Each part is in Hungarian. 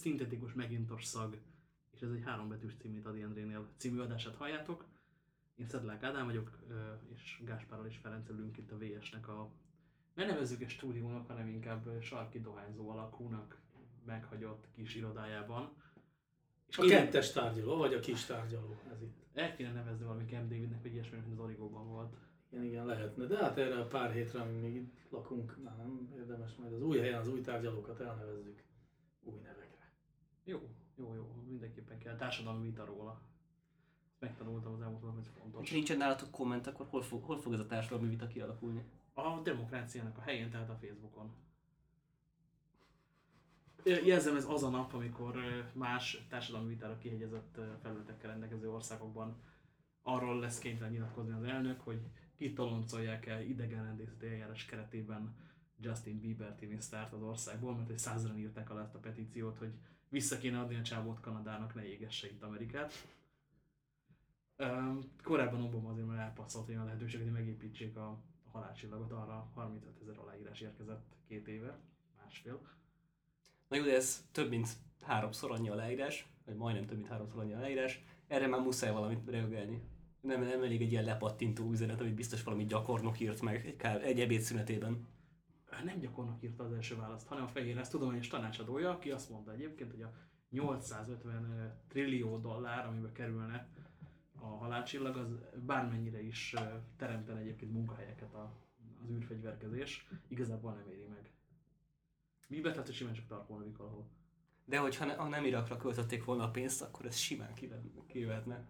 azt a 45. szintetikus megintos szag, és ez egy hárombetűs címét ad Jendrénél című adását halljátok. Én Szedlák Ádám vagyok, és Gáspárral és Ferenc ülünk itt a VS-nek a ne nevezzük egy stúdiónak, hanem inkább sarki dohányzó alakúnak meghagyott kis irodájában. És a kettes tárgyaló, vagy a kis tárgyaló, ez itt. El kéne nevezni valami Camp Davidnek, vagy ilyesmi, mint az Origóban volt. Igen, igen, lehetne. De hát erre a pár hétre, amíg még itt lakunk, na, nem érdemes majd az új helyen az új tárgyalókat elnevezzük új nevekre. Jó, jó, jó, mindenképpen kell. Társadalmi vita róla. Megtanultam az elmúlt hogy fontos. Ha nincsen nálatok komment, akkor hol fog, hol fog ez a társadalmi vita kialakulni? A demokráciának a helyén, tehát a Facebookon. Jelzem, ez az a nap, amikor más társadalmi vitára kihegyezett felületekkel rendelkező országokban arról lesz kénytelen nyilatkozni az elnök, hogy kitoloncolják el idegenrendészeti eljárás keretében Justin Bieber tinisztárt az országból, mert egy százran írták alá ezt a petíciót, hogy vissza kéne adni a csábot Kanadának, ne égesse itt Amerikát. Korábban Obama azért már elpasszolt olyan lehetőséget, hogy megépítsék a halálcsillagot, arra 35 ezer aláírás érkezett két éve, másfél. Na jó, de ez több mint háromszor annyi aláírás, vagy majdnem több mint háromszor annyi aláírás, erre már muszáj valamit reagálni. Nem, nem elég egy ilyen lepattintó üzenet, amit biztos valami gyakornok írt meg egy, kár, egy ebédszünetében. Nem gyakornok írta az első választ, hanem a Fehér lesz tudományos tanácsadója, aki azt mondta egyébként, hogy a 850 trillió dollár, amibe kerülne a halálcsillag, az bármennyire is teremten egyébként munkahelyeket az űrfegyverkezés, igazából nem éri meg. Mi tehát simán csak tarkolnavik valahol. De hogyha ha nem Irakra költötték volna a pénzt, akkor ez simán kivetne.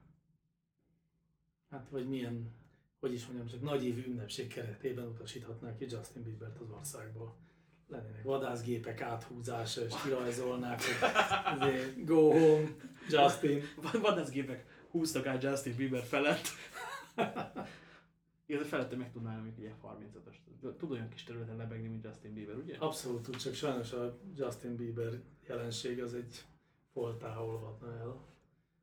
Hát vagy milyen, hogy is mondjam, csak nagy évű ünnepség keretében utasíthatnák ki Justin Biebert az országból. Lennének vadászgépek áthúzása, és kirajzolnák, hogy go home, Justin. Vadászgépek húztak át Justin Bieber felett. Illetve felette meg tudnál még egy F-35-ös. Tud olyan kis területen lebegni, mint Justin Bieber, ugye? Abszolút tud, csak sajnos a Justin Bieber jelenség az egy foltá olvadna el,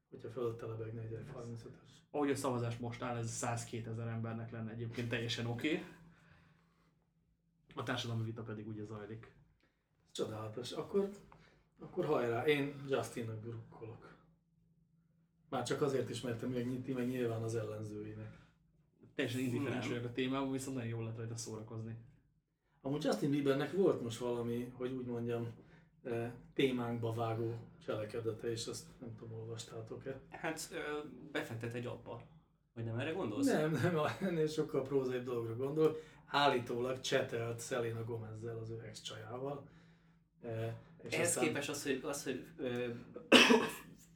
hogyha fölötte lebegne egy F-35-ös. Ahogy a szavazás most áll, ez 102 ezer embernek lenne egyébként teljesen oké. Okay. A társadalmi vita pedig ugye zajlik. Csodálatos. Akkor, akkor hajrá, én Justinnak drukkolok. Már csak azért is, mert megnyiti meg nyilván az ellenzőinek. Teljesen indiferens vagyok a témában, viszont nagyon jól lehet rajta szórakozni. Amúgy Justin Biebernek volt most valami, hogy úgy mondjam, témánkba vágó cselekedete, és azt nem tudom, olvastátok-e? Hát befektet egy abba. Vagy nem erre gondolsz? Nem, nem, ennél sokkal prózaibb dologra gondol. Állítólag csetelt Selena Gomezzel, az ő ex-csajával. Eh, és Ehhez aztán... képest az, hogy, az, hogy ö,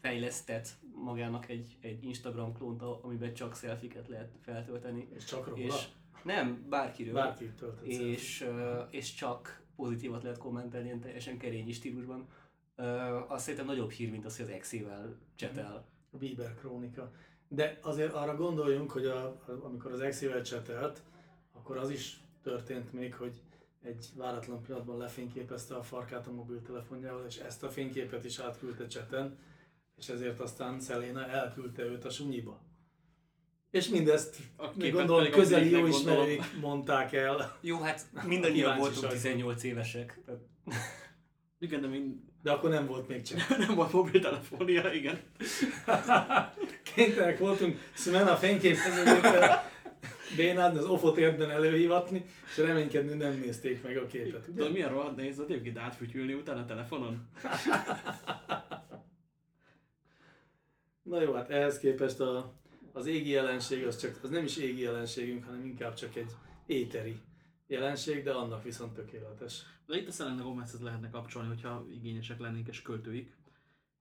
fejlesztett magának egy, egy Instagram klónt, amiben csak szelfiket lehet feltölteni. És csak róla? És nem, bárkiről. Bárki és, uh, és csak pozitívat lehet kommentelni ilyen teljesen kerényi stílusban. Uh, azt szerintem nagyobb hír, mint az, hogy az exével csetel. A Bieber krónika. De azért arra gondoljunk, hogy a, amikor az exével csetelt, akkor az is történt még, hogy egy váratlan pillanatban lefényképezte a farkát a mobiltelefonjával, és ezt a fényképet is átküldte cseten, és ezért aztán Szeléna elküldte őt a sunyiba. És mindezt, még gondolom, közeli jó ismerők mondták el. Jó, hát mindannyian voltunk 18 évesek. Igen, de mind... De akkor nem volt még csak. nem volt mobiltelefonia, igen. Kénytelenek voltunk Szimena fényképezőjével bénád az ofot érden előhívatni, és reménykedni nem nézték meg a képet. Ugye? De milyen rohadt nehéz a egyébként átfütyülni utána a telefonon? Na jó, hát ehhez képest a, az égi jelenség az, csak, az nem is égi jelenségünk, hanem inkább csak egy éteri jelenség, de annak viszont tökéletes. De itt a Selena Gomezhez lehetne kapcsolni, hogyha igényesek lennénk és költőik.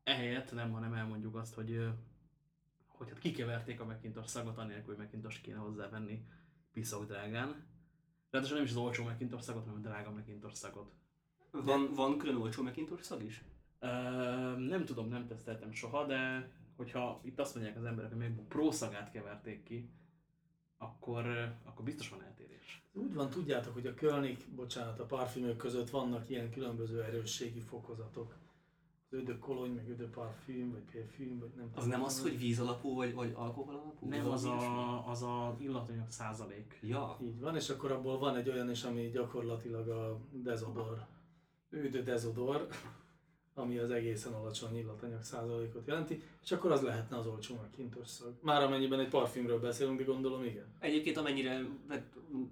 Ehelyett nem, hanem elmondjuk azt, hogy, hogy hát kikeverték a Macintosh szagot, anélkül, hogy Macintosh kéne hozzávenni piszok drágán. Ráadásul nem is az olcsó Macintosh szagot, hanem a drága Macintosh szagot. Van, van külön olcsó Macintosh szag is? Uh, nem tudom, nem teszteltem soha, de hogyha itt azt mondják az emberek, hogy MacBook Pro szagát keverték ki, akkor, akkor biztos van eltérés. Úgy van, tudjátok, hogy a Kölnik, bocsánat, a parfümök között vannak ilyen különböző erősségi fokozatok. Az ödö kolony, meg ödö parfüm, vagy parfüm, vagy nem Az nem az, hogy víz alapú, vagy, vagy alkohol alapú? Nem, az, a, az a illatanyag százalék. Ja. Így van, és akkor abból van egy olyan is, ami gyakorlatilag a dezodor. Ödö dezodor ami az egészen alacsony illatanyag százalékot jelenti, és akkor az lehetne az olcsó kintos. Már amennyiben egy parfümről beszélünk, de gondolom igen. Egyébként amennyire, hát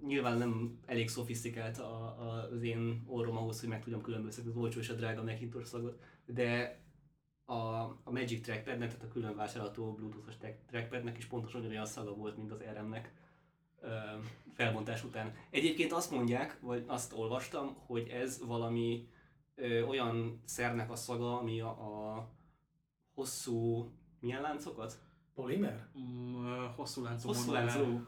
nyilván nem elég szofisztikált a, a, az én orrom ahhoz, hogy meg tudjam különböztetni az olcsó és a drága szagot, de a, a Magic Trackpadnek, tehát a külön vásárolható Bluetooth-os track- trackpadnek is pontosan olyan szaga volt, mint az RM-nek felbontás után. Egyébként azt mondják, vagy azt olvastam, hogy ez valami ö, olyan szernek a szaga, ami a, a hosszú, milyen láncokat? Polimer? Mm, hosszú láncú Hosszú láncú.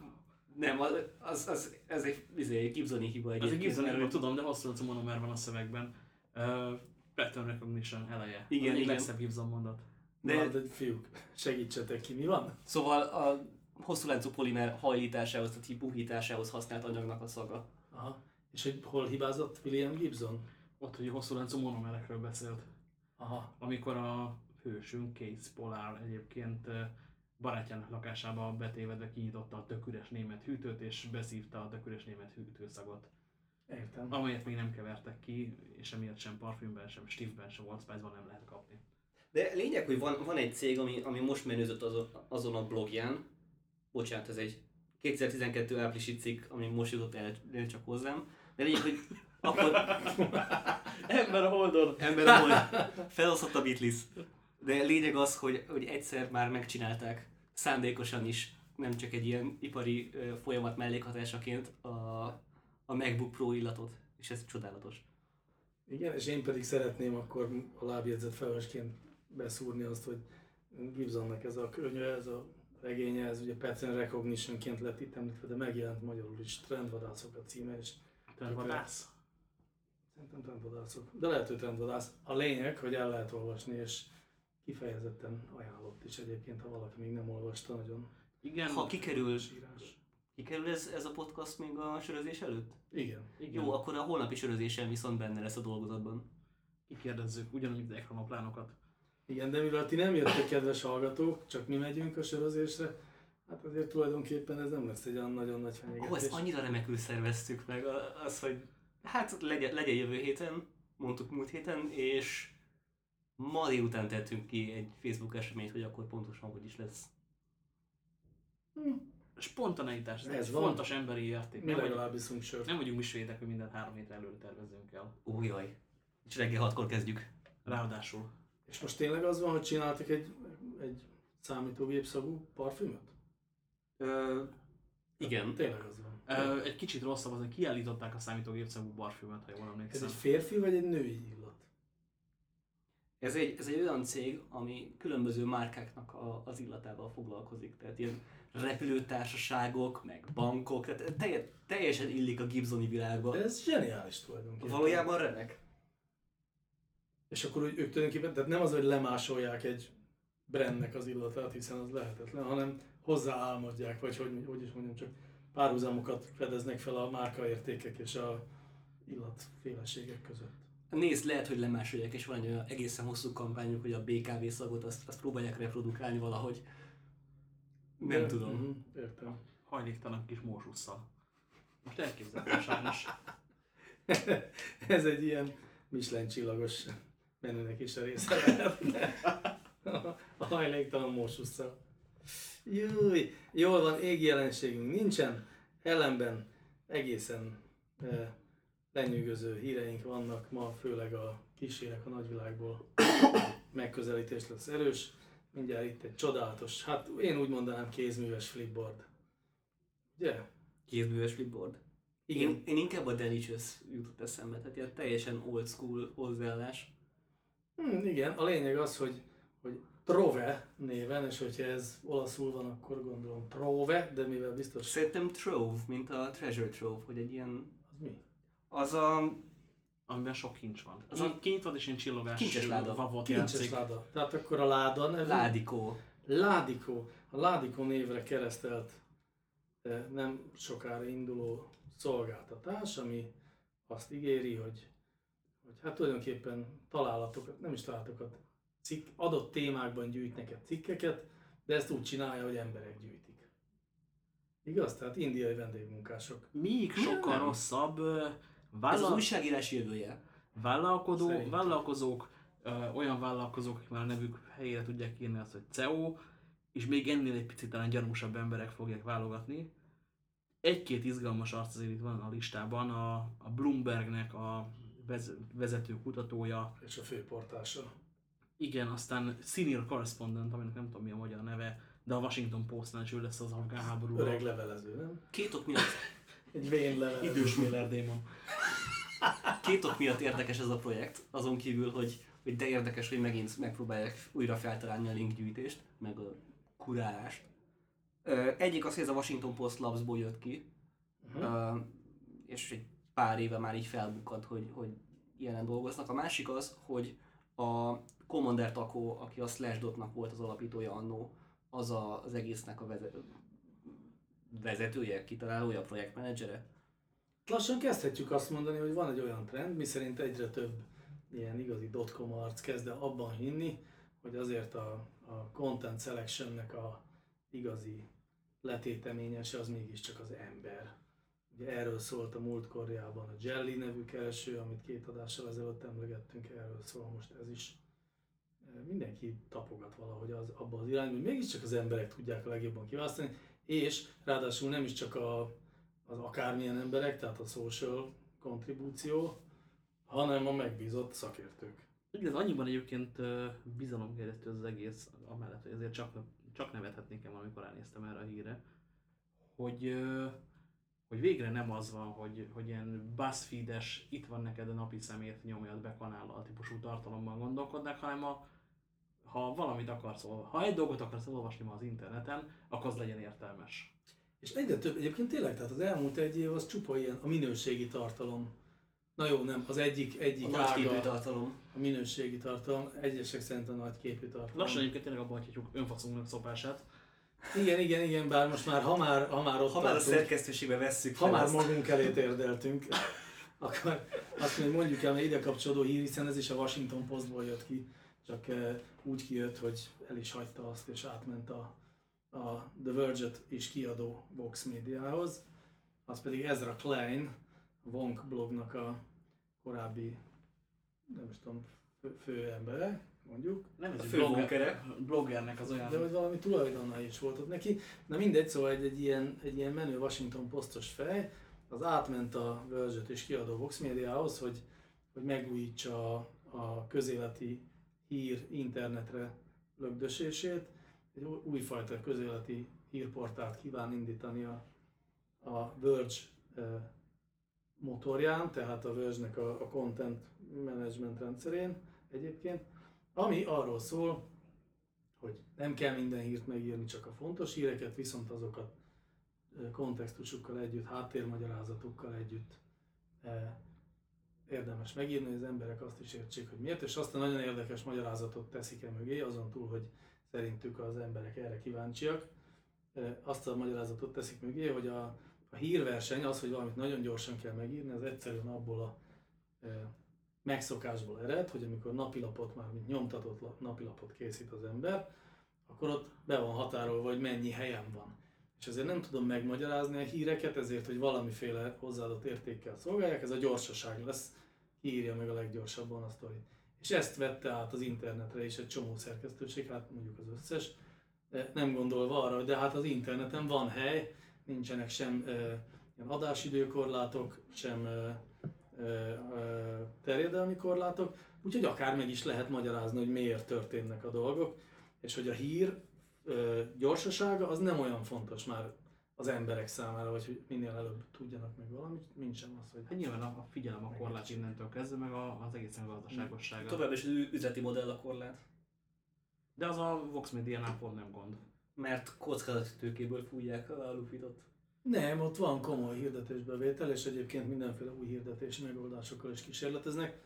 Nem, az, az, az, ez egy, izé, egy Gibsoni hiba egy egyébként. Gibson mert- erről tudom, de hosszú láncú monomer van a szövegben. Uh, pattern recognition eleje. Igen, az igen. legszebb Gibson mondat. De, De- Na, de fiúk, segítsetek ki, mi van? Szóval a hosszú láncú polimer hajlításához, tehát puhításához használt anyagnak a szaga. Aha. És hogy hol hibázott William Gibson? Ott, hogy hosszú láncú monomerekről beszélt. Aha. Amikor a hősünk, Case Polar egyébként barátjának lakásába betévedve kinyitotta a tök üres német hűtőt, és beszívta a tök üres német hűtőszagot. Értem. Amelyet még nem kevertek ki, és emiatt sem parfümben, sem stiftben, sem Old Spice-ban nem lehet kapni. De lényeg, hogy van, van egy cég, ami, ami most menőzött azon, azon a blogján, bocsánat, ez egy 2012 áprilisi cikk, ami most jutott el, el csak hozzám, de lényeg, hogy akkor Ember a holdon! ember ahol felosztott a Beatles. De lényeg az, hogy, hogy egyszer már megcsinálták szándékosan is, nem csak egy ilyen ipari ö, folyamat mellékhatásaként a, a MacBook Pro illatot, és ez csodálatos. Igen, és én pedig szeretném akkor a lábjegyzet felvesként beszúrni azt, hogy Gibsonnek ez a könyve, ez a regénye, ez ugye Pattern Recognition-ként lett itt említve, de megjelent magyarul is, Trendvadászok a címe, és Vadász. Szerintem trendvadászok, de lehet, hogy trendvadász. A lényeg, hogy el lehet olvasni, és kifejezetten ajánlott is egyébként, ha valaki még nem olvasta, nagyon Igen, Ha kikerül, sírás. kikerül ez, ez a podcast még a sörözés előtt? Igen. igen. Jó, akkor a holnapi sörözésen viszont benne lesz a dolgozatban. kikérdezzük ugyanúgy, mint ekranoplánokat. Igen, de mivel ti nem jöttek, kedves hallgatók, csak mi megyünk a sörözésre, hát azért tulajdonképpen ez nem lesz egy olyan nagyon nagy Ó, fenyegetés. ezt annyira remekül szerveztük meg, a- az, hogy hát legyen, legyen jövő héten, mondtuk múlt héten, és ma délután tettünk ki egy Facebook eseményt, hogy akkor pontosan hogy is lesz. Spontaneitás, ez, Ez egy van. fontos emberi érték. Mi Nem, vagyunk, legalább iszunk sört. nem vagyunk mi svédek, hogy minden három hétre előre tervezzünk el. Ó, jaj. És reggel hatkor kezdjük. Ráadásul. És most tényleg az van, hogy csináltak egy, egy számítógép szagú parfümöt? Ö, igen. Tényleg az van. Ö, egy kicsit rosszabb az, hogy kiállították a számítógép szagú parfümöt, ha jól Ez emlékszem. egy férfi vagy egy női illat? Ez egy, ez egy olyan cég, ami különböző márkáknak a, az illatával foglalkozik. Tehát ilyen repülőtársaságok, meg bankok, tehát telje, teljesen illik a Gibsoni világba. De ez zseniális tulajdonképpen. Valójában remek. És akkor úgy, ők tulajdonképpen, tehát nem az, hogy lemásolják egy brandnek az illatát, hiszen az lehetetlen, hanem hozzáálmodják, vagy hogy, hogy is mondjam, csak párhuzamokat fedeznek fel a márkaértékek és a illatféleségek között. Nézd, lehet, hogy lemásolják, és van egy olyan egészen hosszú kampányuk, hogy a BKV szagot azt, azt próbálják reprodukálni valahogy. Nem De- tudom. Mhm, értem. Hajléktalan kis mósusszal. Most elképzelhető sajnos. Ez egy ilyen Michelin csillagos menünek is a része lehetne. A hajléktalan morsusszal. Júj, jól van, égi jelenségünk nincsen, ellenben egészen e, lenyűgöző híreink vannak ma, főleg a kísérek a nagyvilágból megközelítés lesz erős. Mindjárt itt egy csodálatos, hát én úgy mondanám kézműves flipboard. Ugye? Kézműves flipboard. Igen. Én, én inkább a Delicious jutott eszembe, tehát ilyen teljesen old school hozzáállás. Hmm, igen, a lényeg az, hogy, hogy Trove néven, és hogyha ez olaszul van, akkor gondolom Trove, de mivel biztos Szerintem Trove, mint a Treasure Trove, hogy egy ilyen... az mi? Az a... Amiben sok kincs van. Az a kincs van és ilyen csillogás Kincses láda. vavot Kincses játszik. láda. Tehát akkor a láda nevű. Ládikó. Ládikó. A Ládikó névre keresztelt eh, nem sokára induló szolgáltatás, ami azt ígéri, hogy, hogy hát tulajdonképpen találatokat, nem is találatokat, cikk, adott témákban gyűjt neked cikkeket, de ezt úgy csinálja, hogy emberek gyűjtik. Igaz? Tehát indiai vendégmunkások. Míg sokkal Nem. rosszabb ö, Ez az vállal, újságírás jövője. vállalkodó, Szerintem. vállalkozók ö, olyan vállalkozók, akik már a nevük helyére tudják írni azt, hogy CEO, és még ennél egy picit talán gyanúsabb emberek fogják válogatni. Egy-két izgalmas arc azért itt van a listában, a, a Bloombergnek a vez, vezető kutatója, És a főportása. Igen, aztán senior correspondent, aminek nem tudom mi a magyar neve, de a Washington Postnál is ő lesz az afgán háborúról. Öreg levelező, nem? Két ok miatt, Egy vén levelező. Idős Miller démon. két ok miatt érdekes ez a projekt, azon kívül, hogy, hogy de érdekes, hogy megint megpróbálják újra feltalálni a linkgyűjtést, meg a kurálást. Egyik az, hogy ez a Washington Post Labsból jött ki. Ö, és egy pár éve már így felbukkant, hogy, hogy ilyenen dolgoznak. A másik az, hogy a Commander Taco, aki a Slashdotnak volt az alapítója annó, az a, az egésznek a veze- vezetője, kitalálója, projektmenedzsere. Lassan kezdhetjük azt mondani, hogy van egy olyan trend, miszerint egyre több ilyen igazi dotcom arc kezd el abban hinni, hogy azért a, a content selectionnek a igazi letéteményese az mégiscsak az ember. Ugye erről szólt a múltkorjában a Jelly nevű kereső, amit két adással ezelőtt emlegettünk, erről szól most ez is. Mindenki tapogat valahogy az, abba az irányba, hogy mégiscsak az emberek tudják a legjobban kiválasztani, és ráadásul nem is csak a, az akármilyen emberek, tehát a social kontribúció, hanem a megbízott szakértők. Ez annyiban egyébként bizalomgerjesztő az egész, amellett, hogy ezért csak, csak nevethetnék el valamikor ránéztem erre a híre, hogy, hogy végre nem az van, hogy, hogy ilyen BuzzFeed-es, itt van neked a napi szemét, nyomjad be kanállal típusú tartalommal gondolkodnak, hanem a, ha valamit akarsz, olva- ha egy dolgot akarsz olvasni ma az interneten, akkor az legyen értelmes. És egyre több, egyébként tényleg, tehát az elmúlt egy év az csupa ilyen a minőségi tartalom. Na jó, nem, az egyik, A egyik képű ága tartalom. a minőségi tartalom, egyesek szerint a nagy képű tartalom. Lassan egyébként tényleg abban hagyhatjuk önfaszunknak szopását. Igen, igen, igen, bár most már, ha már, ha már ott Ha már a szerkesztőségbe vesszük ha már ezt, magunk elé térdeltünk, akkor azt mondjuk, mondjuk el, mert ide kapcsolódó hír, hiszen ez is a Washington Postból jött ki, csak eh, úgy kijött, hogy el is hagyta azt, és átment a, a The Verge-et is kiadó Vox médiához. Az pedig Ezra Klein, a Wonk blognak a korábbi, nem is tudom, fő, fő embere, mondjuk. Nem ez blogger, bloggernek az olyan... De hogy valami tulajdona is volt ott neki. Na mindegy, szóval egy, egy, ilyen, egy ilyen menő Washington Postos fej, az átment a verge és kiadó Vox médiához, hogy, hogy megújítsa a, a közéleti hír internetre lögdösését. Egy új- újfajta közéleti hírportált kíván indítani a, a Verge motorján, tehát a Verge-nek a, a content management rendszerén egyébként, ami arról szól, hogy nem kell minden hírt megírni, csak a fontos híreket, viszont azokat kontextusukkal együtt, háttérmagyarázatokkal együtt érdemes megírni, hogy az emberek azt is értsék, hogy miért, és azt a nagyon érdekes magyarázatot teszik e mögé, azon túl, hogy szerintük az emberek erre kíváncsiak, eh, azt a magyarázatot teszik mögé, hogy a, a hírverseny, az, hogy valamit nagyon gyorsan kell megírni, az egyszerűen abból a eh, megszokásból ered, hogy amikor napilapot, már mint nyomtatott lap- napilapot készít az ember, akkor ott be van határolva, hogy mennyi helyen van. És ezért nem tudom megmagyarázni a híreket, ezért, hogy valamiféle hozzáadott értékkel szolgálják, ez a gyorsaság lesz, írja meg a leggyorsabban a sztorit. És ezt vette át az internetre is egy csomó szerkesztőség, hát mondjuk az összes, nem gondolva arra, hogy de hát az interneten van hely, nincsenek sem ilyen adásidőkorlátok, sem terjedelmi korlátok, úgyhogy akár meg is lehet magyarázni, hogy miért történnek a dolgok, és hogy a hír gyorsasága az nem olyan fontos már az emberek számára, vagy hogy minél előbb tudjanak meg valamit, mint sem az, hogy Hát nyilván a, a figyelem a korlát innentől kezdve, meg a, az egészen gazdaságossága. Továbbra is üzleti modell a korlát. De az a Vox Media-nál pont nem gond. Mert kockázati tőkéből fújják a lufitot. Nem, ott van komoly hirdetésbevétel, és egyébként mindenféle új hirdetési megoldásokkal is kísérleteznek.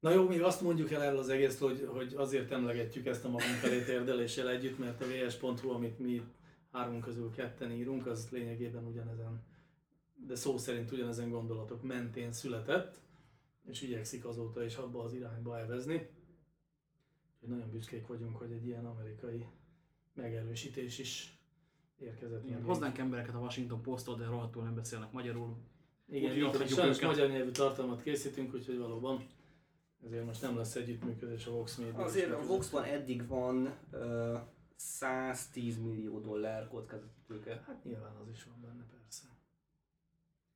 Na jó, még azt mondjuk el erről az egész, hogy, hogy azért emlegetjük ezt a magunk felé térdeléssel együtt, mert a vs.hu, amit mi hármunk közül ketten írunk, az lényegében ugyanezen, de szó szerint ugyanezen gondolatok mentén született, és igyekszik azóta is abba az irányba elvezni. Úgyhogy nagyon büszkék vagyunk, hogy egy ilyen amerikai megerősítés is érkezett. Igen, meg. hoznánk embereket a Washington Posttól, de rohadtul nem beszélnek magyarul. Igen, Úgyhogy így sajnos őket. magyar nyelvű tartalmat készítünk, úgyhogy valóban Ezért most nem lesz együttműködés a Vox Media. Azért a Voxban eddig van uh, 110 millió dollár kockázati tőke. Hát nyilván az is van benne, persze.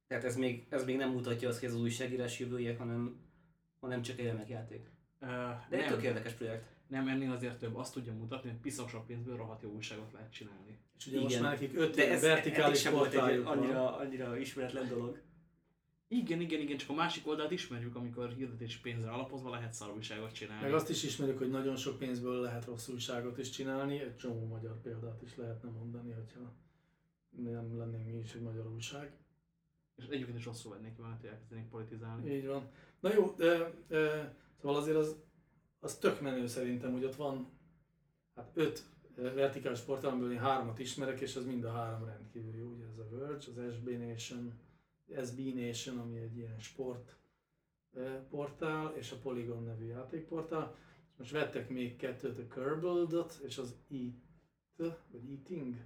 Tehát ez még, ez még nem mutatja azt, hogy ez az újságírás jövője, hanem, hanem csak egy remek játék. Uh, De egy tök érdekes projekt. nem, ennél azért több. Azt tudja mutatni, hogy piszak sok pénzből rohadt jó újságot lehet csinálni. És ugye most Igen. már nekik öt De ez vertikális sem volt egy annyira, annyira ismeretlen dolog. Igen, igen, igen, csak a másik oldalt ismerjük, amikor hirdetés pénzre alapozva lehet szar újságot csinálni. Meg azt is ismerjük, hogy nagyon sok pénzből lehet rossz újságot is csinálni, egy csomó magyar példát is lehetne mondani, hogyha nem lennénk mi is egy magyar újság. És egyébként is rosszul vennék ki, mert elkezdenék politizálni. Így van. Na jó, de, de, szóval azért az, az tök menő szerintem, hogy ott van hát öt vertikális portál, amiből én hármat ismerek, és az mind a három rendkívül jó. Ugye ez a Verge, az SB Nation, SB Nation, ami egy ilyen sport portál, és a Polygon nevű játékportál. Most vettek még kettőt, a Kerbal-ot, és az Eat, vagy Eating,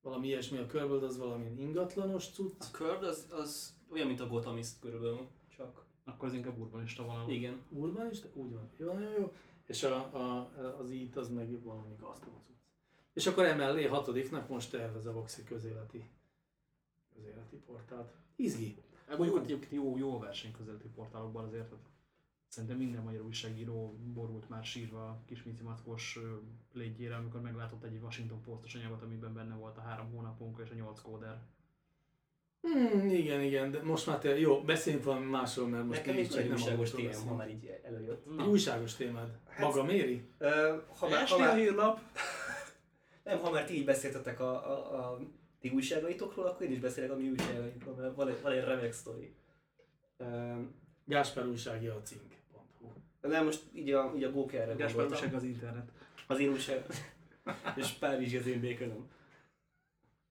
valami ilyesmi, a Kerbal az valamilyen ingatlanos cucc. A Curd az, az olyan, mint a Gotamist körülbelül, csak Akkor az inkább urbanista vonal. igen. Urban is, de úgy van. Jó, jó, jó. És a, a, az itt az meg valami gasztró cucc. És akkor emellé hatodiknak most tervez a Voxi közéleti, közéleti portált. Izgi. Mondjuk ott egyébként jó, jó a verseny közötti portálokban azért. tehát Szerintem minden magyar újságíró borult már sírva a kis Mici légyére, amikor meglátott egy Washington Postos anyagot, amiben benne volt a három hónapunk és a nyolc kóder. Hmm, igen, igen, de most már tényleg, jó, beszéljünk valami másról, mert most Nekem nincs egy nem újságos témám, ha már így előjött. Egy újságos témád. Hát- Maga méri? Ö, ha, már, ha, a már, hírlap! nem, ha már ti így beszéltetek a, a, a ti újságaitokról, akkor én is beszélek a mi újságaitokról, mert van egy, van egy remek sztori. Ö, Gáspár újságja a cink.hu. De most így a, így a Gókerre Gáspár gondoltam. újság az internet. Az én újság. És Párizs az én békönöm.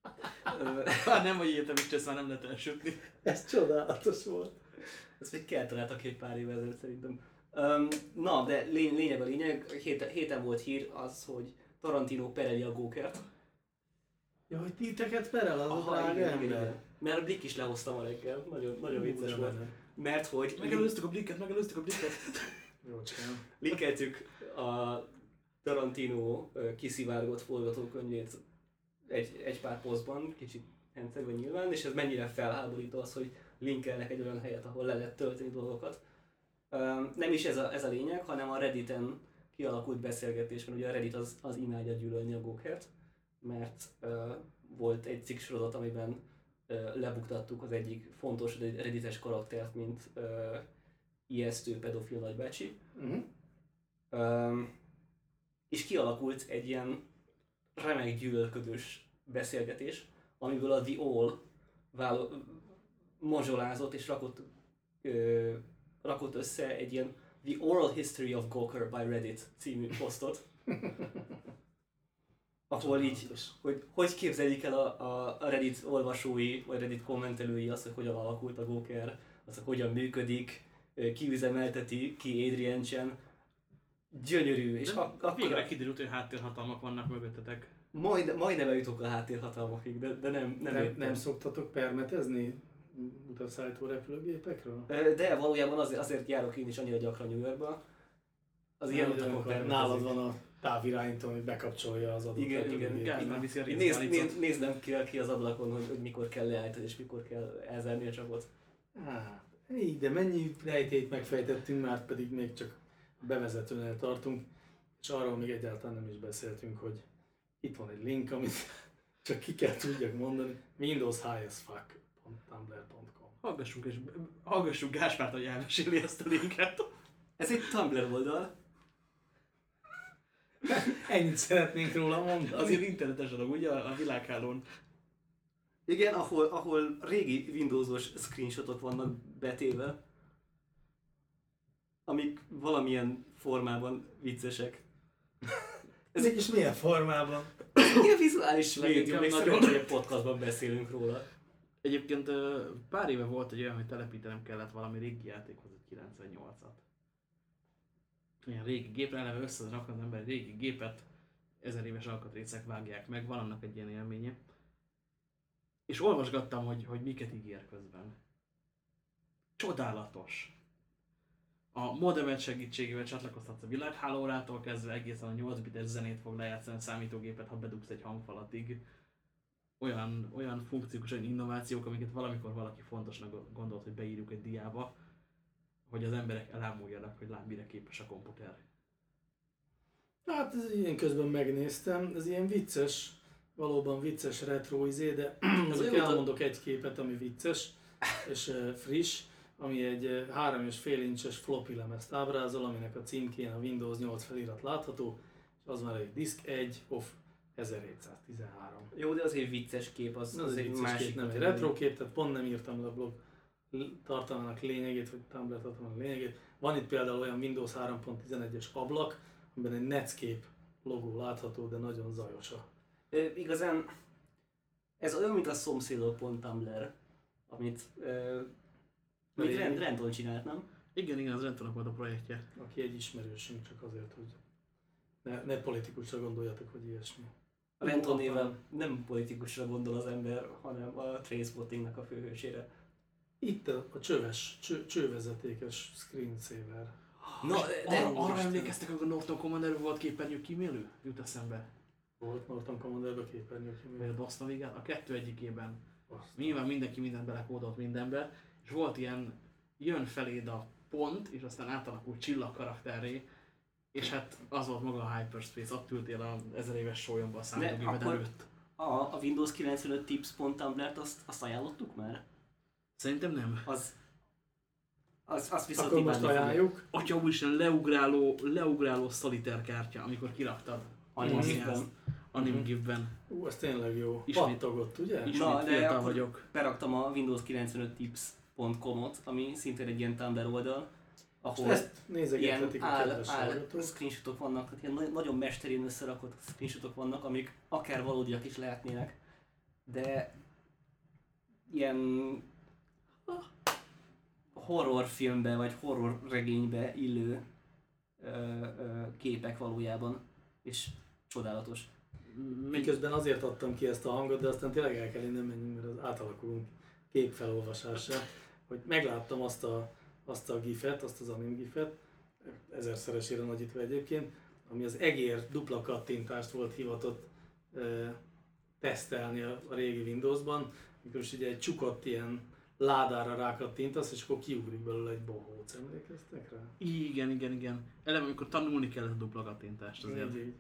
Hát nem vagy egyetemist, ezt már nem lehet elsütni. Ez csodálatos volt. Ezt még kell találtak ki egy pár évvel ezelőtt szerintem. Um, na, de lény, lényeg a lényeg, héten, héten volt hír az, hogy Tarantino pereli a Gókert. Ja, hogy titeket perel az a drága ember. Mert a Blik is lehozta ma reggel, nagyon, nagyon vicces Ú, de volt. Mert hogy Megelőztük a blikket, megelőztük a blikket. Jócskán. linkeltük a Tarantino kiszivárgott forgatókönyvét egy, egy pár posztban, kicsit hencegve nyilván, és ez mennyire felháborító az, hogy linkelnek egy olyan helyet, ahol le lehet tölteni dolgokat. Nem is ez a, ez a lényeg, hanem a Redditen kialakult beszélgetés, mert ugye a Reddit az, az imádja gyűlölni a Gokert, mert uh, volt egy cikk sorozat, amiben uh, lebuktattuk az egyik fontos reddites karaktert, mint uh, ijesztő pedofil nagybácsi, Uh-huh. Um, és kialakult egy ilyen remek gyűlölködős beszélgetés, amiből a The All válo- mazsolázott és rakott, ö, rakott össze egy ilyen The Oral History of Gawker by Reddit című posztot. ahol így, hogy hogy képzelik el a, a, Reddit olvasói, vagy Reddit kommentelői azt, hogy hogyan alakult a Gawker, az, hogy hogyan működik, ki üzemelteti, ki Adrian Chen. Gyönyörű, és ak- a, akkor végre kiderült, hogy háttérhatalmak vannak mögöttetek. majd, majdnem eljutok a háttérhatalmakig, de, de nem, nem, Nem, nem szoktatok permetezni utasszállító repülőgépekről? De valójában azért, azért járok én is annyira gyakran New Yorkba. Az ilyen Nem, utakon. Nálad van a távirányító, ami bekapcsolja az adott Igen, igen. Gázban igen. viszi a Nézd, részbálicot. nézd, néznem kell ki az ablakon, hogy, hogy mikor kell leállítani és mikor kell elzárni a csapot. Hát, így, de mennyi rejtélyt megfejtettünk, már pedig még csak a bevezetőnél tartunk, és arról még egyáltalán nem is beszéltünk, hogy itt van egy link, amit csak ki kell tudjak mondani, Windows high as fuck. tumblr.com Hallgassunk, és hallgassunk Gáspárt, hogy elmeséli ezt a linket. Ez egy Tumblr oldal. Ennyit szeretnénk róla mondani. Azért internetes dolog, ugye a világhálón. Igen, ahol, ahol régi Windowsos screenshotok vannak betéve, amik valamilyen formában viccesek. Ez is milyen formában? Ilyen vizuális médium, még nagyon. szerencsére egy podcastban beszélünk róla. Egyébként pár éve volt egy olyan, hogy telepítenem kellett valami régi játékhoz, egy 98-at. Ilyen régi gépre eleve összerakod az ember egy régi gépet, ezer éves alkatrészek vágják meg, van annak egy ilyen élménye. És olvasgattam, hogy, hogy miket ígér közben. Csodálatos. A modemet segítségével csatlakozhatsz a világhálórától kezdve egészen a 8 bites zenét fog lejátszani a számítógépet, ha bedugsz egy hangfalatig. Olyan, olyan funkciók, olyan innovációk, amiket valamikor valaki fontosnak gondolt, hogy beírjuk egy diába, hogy az emberek elámuljanak, hogy lám mire képes a komputer. Hát ez ilyen közben megnéztem, ez ilyen vicces, valóban vicces retro izé, de azért elmondok egy képet, ami vicces és friss, ami egy uh, 3,5 incses floppy lemezt ábrázol, aminek a címkén a Windows 8 felirat látható, és az már egy disk 1 off 1713. Jó, de azért vicces kép, az, Az, az egy vicces kép, nem egy retro kép, tehát pont nem írtam le a blog tartalmának lényegét, vagy Tumblr tartalmának lényegét. Van itt például olyan Windows 3.11-es ablak, amiben egy Netscape logó látható, de nagyon zajos a igazán ez olyan, mint a szomszédok.tumblr, amit ö, mit rend, Renton csinált, nem? Igen, igen, az Rentonnak volt a projektje. aki egy ismerősünk, csak azért, hogy ne, ne politikusra gondoljatok, hogy ilyesmi. A Renton néven nem politikusra gondol az ember, hanem a Trainspottingnak a főhősére. Itt a, a csöves, cső, csővezetékes screensaver. Na, de, Arra, arra emlékeztek, amikor Norton Commander volt képernyő kímélő? Jut eszembe. Volt Norton Commanderbe képernyő, Vagy a DOS Navigát? A kettő egyikében. azt. Nyilván mindenki mindent belekódolt mindenbe, és volt ilyen, jön feléd a pont, és aztán átalakult csillag karakterré, és hát az volt maga a Hyperspace, ott ültél a ezer éves sólyomba a számítógéped előtt. a, a Windows 95 tips.tumblr-t azt, azt ajánlottuk már? Szerintem nem. Az, az, azt viszont Akkor most ajánljuk. Atya úristen, leugráló, leugráló szolitár kártya, amikor kiraktad. Animgifben. Anim Mhm. Ú, az tényleg jó. Ismét. Pattogott, ugye? Ismét Na, de akkor- vagyok. Beraktam a Windows 95 tips.com-ot, ami szintén egy ilyen Tumblr oldal, ahol Ezt ilyen áll, kedves áll screenshotok vannak, tehát ilyen na- nagyon mesterén összerakott screenshotok vannak, amik akár valódiak is lehetnének, de ilyen horrorfilmbe vagy horrorregénybe illő ö, ö, képek valójában, és csodálatos. Miközben azért adtam ki ezt a hangot, de aztán tényleg el kell innen menjünk, mert az átalakulunk képfelolvasásra, hogy megláttam azt a, azt a gifet, azt az anim gifet, ezerszeresére nagyítva egyébként, ami az egér dupla kattintást volt hivatott ö, tesztelni a, a régi Windowsban, amikor is ugye egy csukott ilyen ládára rákattintasz, és akkor kiugrik belőle egy bohóc. Emlékeztek rá? Igen, igen, igen. Eleve, amikor tanulni kellett a dupla kattintást azért. Így, így.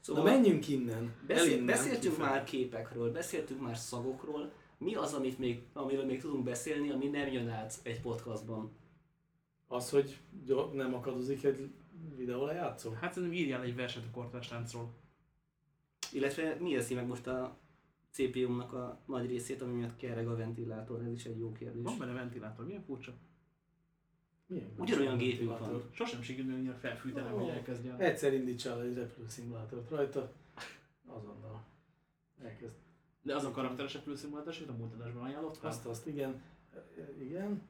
Szóval Na menjünk innen. Beszél, elinnen, beszéltünk már képekről, beszéltünk már szagokról, mi az, amit még, amiről még tudunk beszélni, ami nem jön át egy podcastban? Az, hogy nem akadozik egy videó lejátszó? Hát szerintem írjál egy verset a kortárs láncról. Illetve mi eszi meg most a CPU-nak a nagy részét, ami miatt kereg a ventilátor? Ez is egy jó kérdés. Van benne ventilátor, milyen furcsa. Milyen Ugyanolyan gépünk van. Sosem sikerül annyira felfűteni, Ó. hogy elkezdjen. Egyszer indítsál egy repülőszimulátort rajta, azonnal. Elkezd. De az a karakteres repülőszimulátor, amit a múlt adásban ajánlottál? Azt, azt, igen. Igen.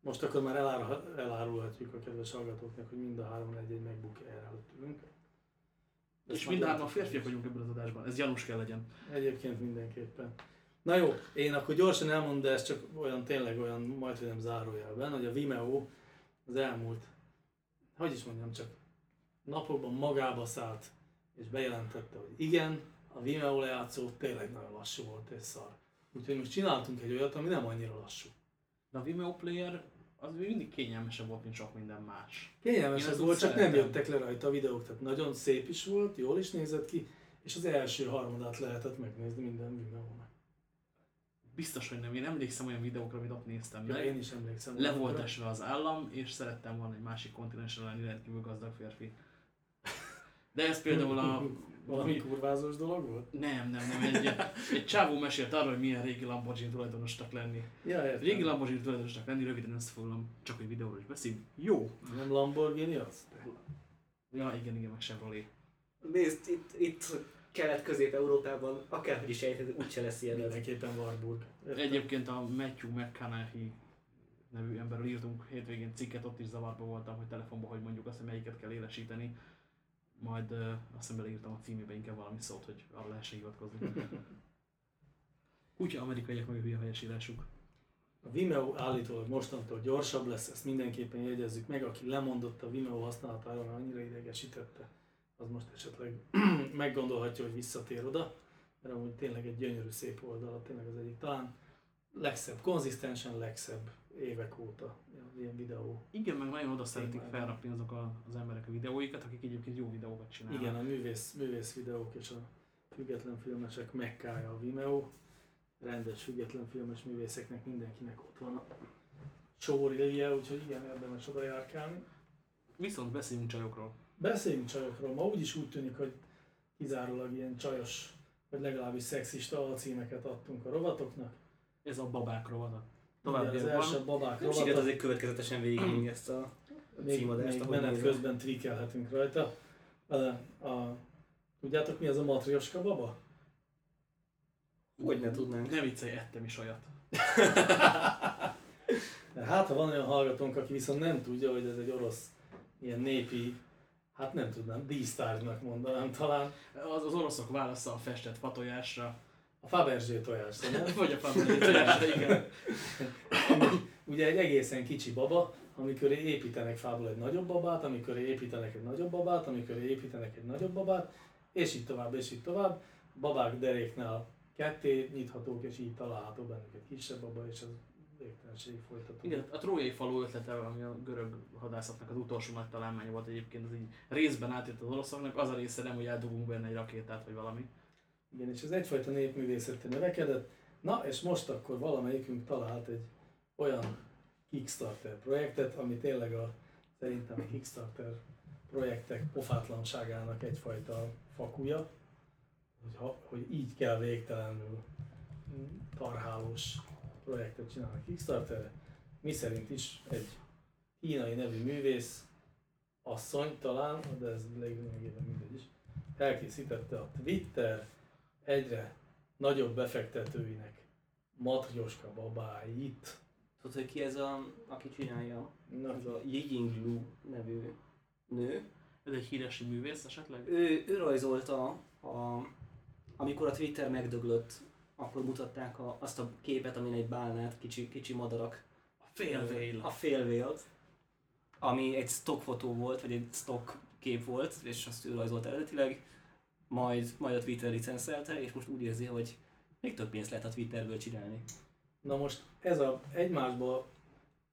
Most akkor már elár, elárulhatjuk a kedves hallgatóknak, hogy mind a hárman egy-egy MacBook Air előtt ülünk. És Ezt mind a majd hárman férfiak vagyunk ebben az adásban. Ez gyanús kell legyen. Egyébként mindenképpen. Na jó, én akkor gyorsan elmondom, de ez csak olyan tényleg olyan, majd hogy nem zárójelben, hogy a Vimeo az elmúlt, hogy is mondjam, csak napokban magába szállt, és bejelentette, hogy igen, a Vimeo lejátszó tényleg nagyon lassú volt és szar. Úgyhogy most csináltunk egy olyat, ami nem annyira lassú. De a Vimeo Player az még mindig kényelmesebb volt, mint sok minden más. Én Kényelmes ezt volt, csak nem szeretem. jöttek le rajta a videók, tehát nagyon szép is volt, jól is nézett ki, és az első harmadát lehetett megnézni minden Vimeo-nak. Biztos, hogy nem. Én emlékszem olyan videókra, amit ott néztem Ja, meg. én is emlékszem. Le volt esve az állam, és szerettem volna egy másik kontinensen lenni rendkívül gazdag férfi. De ez például a... Valami kurvázós dolog volt? Nem, nem, nem. Egy, egy csávó mesélt arról, hogy milyen régi Lamborghini tulajdonosnak lenni. Ja, értem. Régi Lamborghini tulajdonosnak lenni, röviden összefoglalom, csak egy videóról is beszélünk. Jó. Nem Lamborghini az? Ja, igen, igen, meg Chevrolet. Nézd, itt, itt Kelet-Közép-Európában, akárhogy is ejthető, úgyse lesz ilyen. Mindenképpen Warburg. Értem. Egyébként a Matthew McConaughey nevű emberről írtunk hétvégén cikket, ott is zavarba voltam, hogy telefonban hogy mondjuk azt, hogy melyiket kell élesíteni. Majd uh, azt hiszem beleírtam a címébe inkább valami szót, hogy arra lehessen hivatkozni. Kutya amerikaiak meg a hülye helyesírásuk. A Vimeo állítólag mostantól gyorsabb lesz, ezt mindenképpen jegyezzük meg, aki lemondott a Vimeo használatáról, mert annyira idegesítette, az most esetleg meggondolhatja, hogy visszatér oda, mert amúgy tényleg egy gyönyörű szép oldala, tényleg az egyik talán legszebb, konzisztensen legszebb évek óta ilyen videó. Igen, meg nagyon oda szeretik felrakni azok a, az emberek a videóikat, akik egyébként jó videókat csinálnak. Igen, a művész, művész videók és a független filmesek mekkája a Vimeo. Rendes független filmes művészeknek mindenkinek ott van a sórilje, úgyhogy igen, érdemes oda járkálni. Viszont beszéljünk csajokról. Beszéljünk csajokról, ma úgyis úgy tűnik, hogy kizárólag ilyen csajos, vagy legalábbis szexista alcímeket adtunk a rovatoknak. Ez a babák rovata. Tovább az első babák Nem sikerült azért következetesen végigvinni ezt a még, címadást, még menet közben tweakelhetünk rajta. A, a, tudjátok mi az a matrioska baba? Hogy ne tudnánk. Ne viccelj, ettem is olyat. De hát, ha van olyan hallgatónk, aki viszont nem tudja, hogy ez egy orosz ilyen népi, hát nem tudnám, dísztárgynak mondanám talán, Az, az oroszok válasza a festett fatojásra, a Fabergé tojás, nem? vagy a fatojásra, tojásra, igen. Ami ugye egy egészen kicsi baba, amikor építenek fából egy nagyobb babát, amikor építenek egy nagyobb babát, amikor építenek egy nagyobb babát, és így tovább, és így tovább. Babák deréknál ketté nyithatók, és így található bennük egy kisebb baba, és az végtelenség folytatódik. Igen, a trójai falu ötlete, ami a görög hadászatnak az utolsó nagy találmánya volt egyébként, az így részben átjött az oroszoknak, az a része nem, hogy eldugunk benne egy rakétát vagy valami. Igen, és ez egyfajta népművészeti növekedett. Na, és most akkor valamelyikünk talált egy olyan Kickstarter projektet, ami tényleg a, szerintem a Kickstarter projektek pofátlanságának egyfajta fakuja, hogy, ha, hogy így kell végtelenül tarhálós projektet csinálni a Kickstarterre. Mi szerint is egy kínai nevű művész, asszony talán, de ez lényegében mindegy is, elkészítette a Twitter egyre nagyobb befektetőinek matrioska babáit. Tudod, hogy ki ez a, aki csinálja? Na, Ez a Yijing Lu nevű nő. Ez egy híres művész esetleg? Ő, ő rajzolta, a, amikor a Twitter megdöglött, akkor mutatták a, azt a képet, amin egy bálnát, kicsi, kicsi madarak, A félvél. a félvélt, ami egy stock fotó volt, vagy egy stock kép volt, és azt ő rajzolt eredetileg, majd, majd a Twitter licenszelte, és most úgy érzi, hogy még több pénzt lehet a Twitterből csinálni. Na most ez a egymásba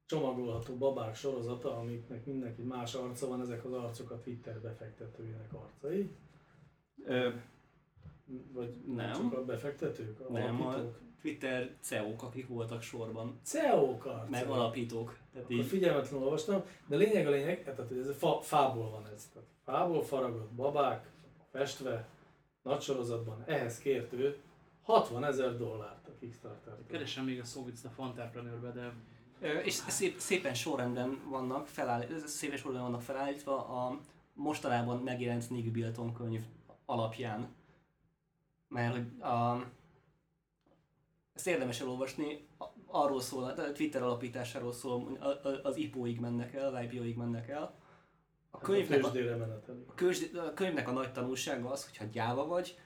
csomagolható babák sorozata, amiknek mindenki más arca van, ezek az arcok a Twitter befektetőinek arcai. Ö, Vagy Nem. csak a befektetők, a nem, a alapítók. Twitter CEO-k, akik voltak sorban, CEO-k arcai. meg alapítók. Tehát Akkor így, figyelmetlenül olvastam, de lényeg a lényeg, tehát hogy ez fa, fából van ez. Tehát fából faragott babák, festve, nagy sorozatban, ehhez kért ő 60 ezer dollárt a kickstarter Keresem még a szó vicc a Fanterprenőrbe, de és szép, szépen sorrendben vannak, feláll, szépen sorrendben vannak felállítva a mostanában megjelent Nick Bilton könyv alapján. Mert hogy a, ezt érdemes elolvasni, arról szól, a Twitter alapításáról szól, az IPO-ig mennek el, az IPO-ig mennek el. A könyvnek a, a, a könyvnek a nagy tanulsága az, hogyha gyáva vagy,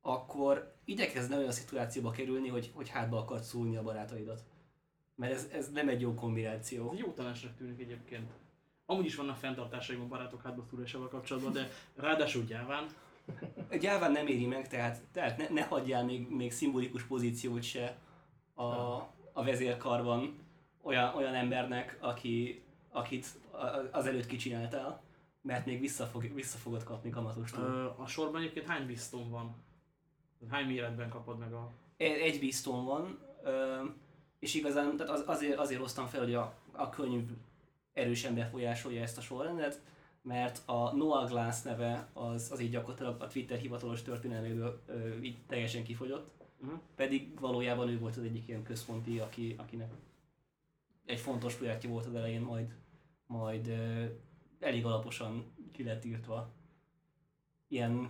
akkor igyekezz olyan szituációba kerülni, hogy, hogy hátba akarsz szúrni a barátaidat. Mert ez, ez nem egy jó kombináció. ez jó tanácsnak tűnik egyébként. Amúgy is vannak fenntartásaim a barátok hátbaszúrásával kapcsolatban, de ráadásul gyáván. Gyáván nem éri meg, tehát, tehát ne, ne hagyjál még, még szimbolikus pozíciót se a, a vezérkarban olyan, olyan embernek, aki, akit a- az előtt kicsináltál, mert még vissza, fog, vissza fogod kapni kamatostól. A sorban egyébként hány bizton van? Hány méretben kapod meg a... Egy bizton van, és igazán tehát az, azért, azért hoztam fel, hogy a, a könyv erősen befolyásolja ezt a sorrendet, mert a Noah Glass neve az, az így gyakorlatilag a Twitter hivatalos történelméből így teljesen kifogyott, Uh-huh. pedig valójában ő volt az egyik ilyen központi, aki, akinek egy fontos projektje volt az elején, majd, majd elég alaposan ki lett írtva. Ilyen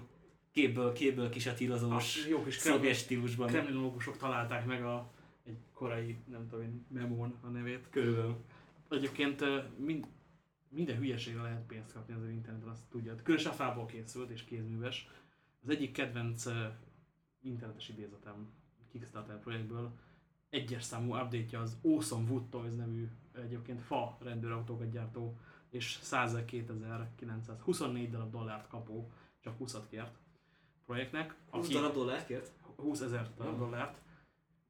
képből, képből kisatírozós, Jó kis szovjet stílusban. kremlinológusok találták meg a, egy korai, nem tudom én, memón a nevét. Körülbelül. Egyébként mind, minden hülyeségre lehet pénzt kapni az interneten, azt tudja. Különösen a fából készült és kézműves. Az egyik kedvenc internetes idézetem Kickstarter projektből egyes számú update az Awesome Wood Toys nevű egyébként fa rendőrautókat gyártó és 102.924 darab dollárt kapó, csak 20 kért projektnek. 20 darab dollárkért? 20 ezer darab dollárt,